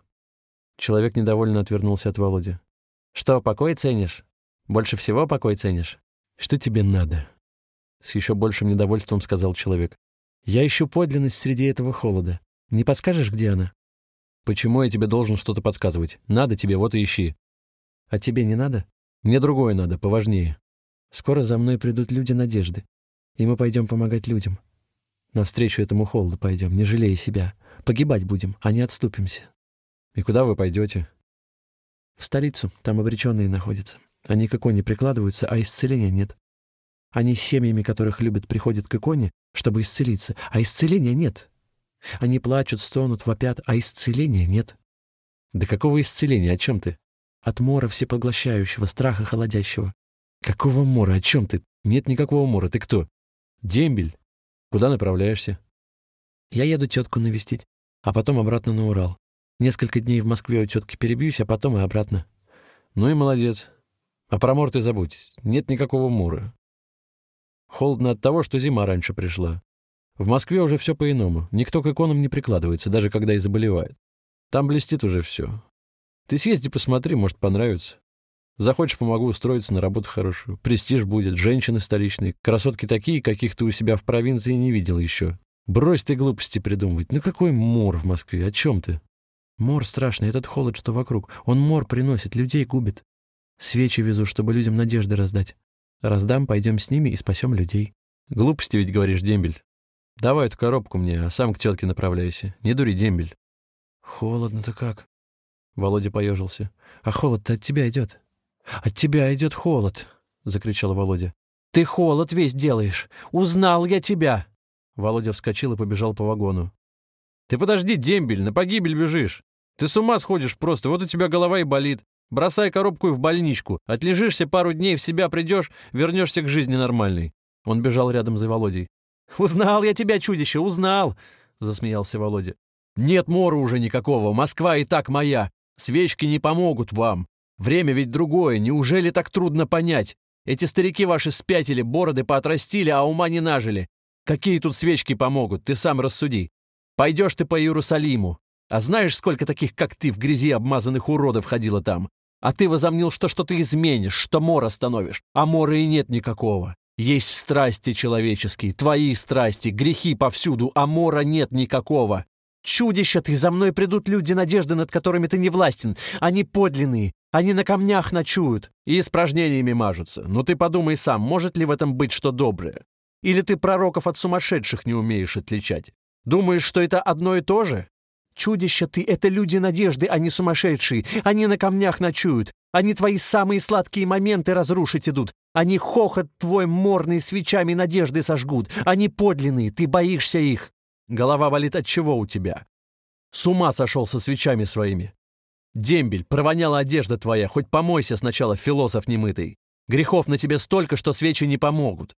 Человек недовольно отвернулся от Володи. «Что, покой ценишь? Больше всего покой ценишь? Что тебе надо?» С еще большим недовольством сказал человек. «Я ищу подлинность среди этого холода. Не подскажешь, где она?» «Почему я тебе должен что-то подсказывать? Надо тебе, вот и ищи». «А тебе не надо?» «Мне другое надо, поважнее». Скоро за мной придут люди надежды, и мы пойдем помогать людям. Навстречу этому холоду пойдем, не жалея себя. Погибать будем, а не отступимся. И куда вы пойдете? В столицу, там обреченные находятся. Они к иконе прикладываются, а исцеления нет. Они с семьями, которых любят, приходят к иконе, чтобы исцелиться, а исцеления нет. Они плачут, стонут, вопят, а исцеления нет. Да какого исцеления? О чем ты? От мора всепоглощающего, страха холодящего. Какого мора? О чем ты? Нет никакого мора. Ты кто? Дембель? Куда направляешься? Я еду тетку навестить, а потом обратно на Урал. Несколько дней в Москве у тетки перебьюсь, а потом и обратно. Ну и молодец. А про мор ты забудь. Нет никакого мора. Холодно от того, что зима раньше пришла. В Москве уже все по-иному. Никто к иконам не прикладывается, даже когда и заболевает. Там блестит уже все. Ты съезди посмотри, может, понравится. Захочешь, помогу устроиться на работу хорошую. Престиж будет, женщины столичные, красотки такие, каких ты у себя в провинции не видел еще. Брось ты глупости придумывать. Ну какой мор в Москве? О чем ты? Мор страшный, этот холод, что вокруг. Он мор приносит, людей губит. Свечи везу, чтобы людям надежды раздать. Раздам, пойдем с ними и спасем людей. Глупости ведь говоришь, дембель. Давай эту коробку мне, а сам к тетке направляйся. Не дури, дембель. Холодно-то как? Володя поежился. А холод-то от тебя идет. «От тебя идет холод!» — закричал Володя. «Ты холод весь делаешь! Узнал я тебя!» Володя вскочил и побежал по вагону. «Ты подожди, дембель, на погибель бежишь! Ты с ума сходишь просто, вот у тебя голова и болит. Бросай коробку и в больничку. Отлежишься пару дней, в себя придешь, вернешься к жизни нормальной». Он бежал рядом за Володей. «Узнал я тебя, чудище, узнал!» — засмеялся Володя. «Нет мора уже никакого, Москва и так моя. Свечки не помогут вам. Время ведь другое, неужели так трудно понять? Эти старики ваши спятили, бороды поотрастили, а ума не нажили. Какие тут свечки помогут, ты сам рассуди. Пойдешь ты по Иерусалиму. А знаешь, сколько таких, как ты, в грязи обмазанных уродов ходило там? А ты возомнил, что что-то изменишь, что мор остановишь. А мора и нет никакого. Есть страсти человеческие, твои страсти, грехи повсюду, а мора нет никакого. Чудища ты, за мной придут люди, надежды над которыми ты не властен. Они подлинные, они на камнях ночуют и испражнениями мажутся. Но ты подумай сам, может ли в этом быть что доброе? Или ты пророков от сумасшедших не умеешь отличать? Думаешь, что это одно и то же? Чудища ты — это люди надежды, а не сумасшедшие. Они на камнях ночуют. Они твои самые сладкие моменты разрушить идут. Они хохот твой морный свечами надежды сожгут. Они подлинные, ты боишься их. Голова болит от чего у тебя? С ума сошел со свечами своими. Дембель, провоняла одежда твоя, хоть помойся сначала, философ немытый. Грехов на тебе столько, что свечи не помогут.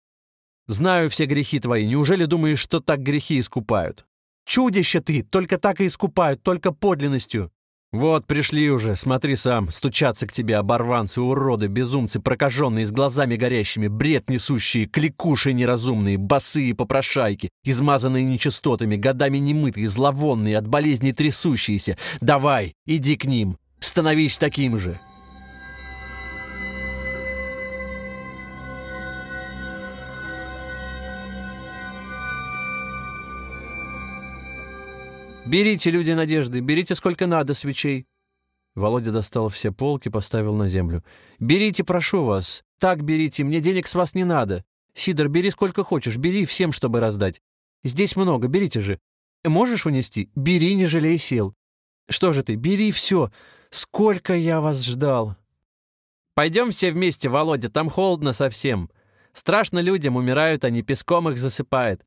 Знаю все грехи твои, неужели думаешь, что так грехи искупают? Чудище ты, только так и искупают, только подлинностью. Вот, пришли уже, смотри сам, стучаться к тебе оборванцы, уроды, безумцы, прокаженные, с глазами горящими, бред несущие, кликуши неразумные, босые попрошайки, измазанные нечистотами, годами немытые, зловонные, от болезней трясущиеся. Давай, иди к ним, становись таким же. «Берите, люди надежды, берите сколько надо свечей». Володя достал все полки, поставил на землю. «Берите, прошу вас. Так берите, мне денег с вас не надо. Сидор, бери сколько хочешь, бери всем, чтобы раздать. Здесь много, берите же. Можешь унести? Бери, не жалей сил. Что же ты, бери все. Сколько я вас ждал!» «Пойдем все вместе, Володя, там холодно совсем. Страшно людям, умирают они, песком их засыпает.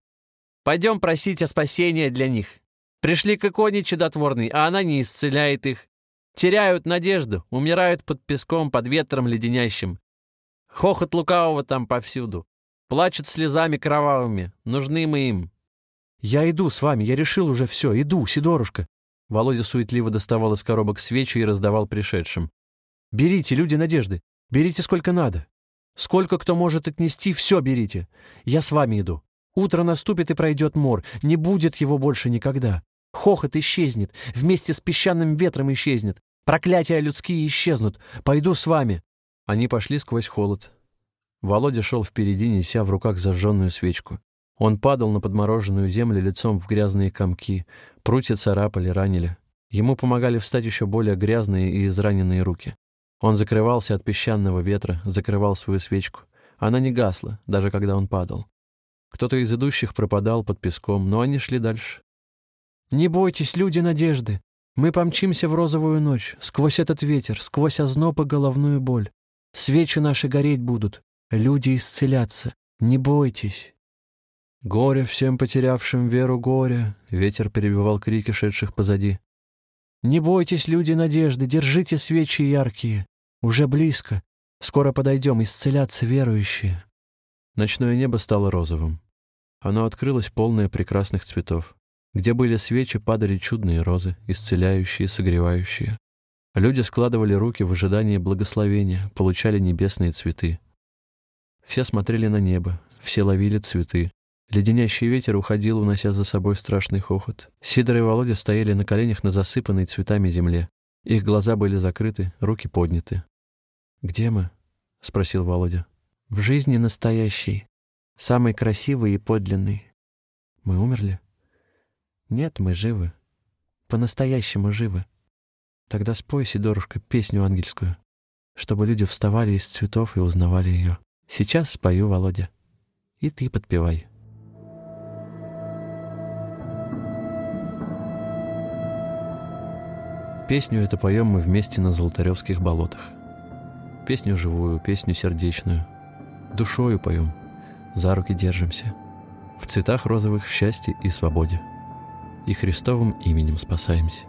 Пойдем просить о спасении для них. Пришли к иконе чудотворной, а она не исцеляет их. Теряют надежду, умирают под песком, под ветром леденящим. Хохот лукавого там повсюду. Плачут слезами кровавыми. Нужны мы им. «Я иду с вами, я решил уже все. Иду, Сидорушка». Володя суетливо доставал из коробок свечи и раздавал пришедшим. «Берите, люди надежды. Берите сколько надо. Сколько кто может отнести, все берите. Я с вами иду. Утро наступит и пройдет мор. Не будет его больше никогда. Хохот исчезнет, вместе с песчаным ветром исчезнет. Проклятия людские исчезнут. Пойду с вами». Они пошли сквозь холод. Володя шел впереди, неся в руках зажженную свечку. Он падал на подмороженную землю лицом в грязные комки. Прутья царапали, ранили. Ему помогали встать еще более грязные и израненные руки. Он закрывался от песчаного ветра, закрывал свою свечку. Она не гасла, даже когда он падал. Кто-то из идущих пропадал под песком, но они шли дальше. «Не бойтесь, люди надежды. Мы помчимся в розовую ночь, сквозь этот ветер, сквозь озноб и головную боль. Свечи наши гореть будут, люди исцелятся. Не бойтесь». «Горе всем потерявшим веру горе», — ветер перебивал крики, шедших позади. «Не бойтесь, люди надежды, держите свечи яркие. Уже близко. Скоро подойдем, исцелятся верующие». Ночное небо стало розовым. Оно открылось полное прекрасных цветов. Где были свечи, падали чудные розы, исцеляющие, согревающие. Люди складывали руки в ожидании благословения, получали небесные цветы. Все смотрели на небо, все ловили цветы. Леденящий ветер уходил, унося за собой страшный хохот. Сидор и Володя стояли на коленях на засыпанной цветами земле. Их глаза были закрыты, руки подняты. «Где мы?» — спросил Володя. «В жизни настоящей, самый красивый и подлинный. Мы умерли?» Нет, мы живы. По-настоящему живы. Тогда спой, Сидорушка, песню ангельскую, чтобы люди вставали из цветов и узнавали ее. Сейчас спою, Володя. И ты подпевай. Песню эту поем мы вместе на Золотаревских болотах. Песню живую, песню сердечную. Душою поем, за руки держимся. В цветах розовых в счастье и свободе и Христовым именем спасаемся.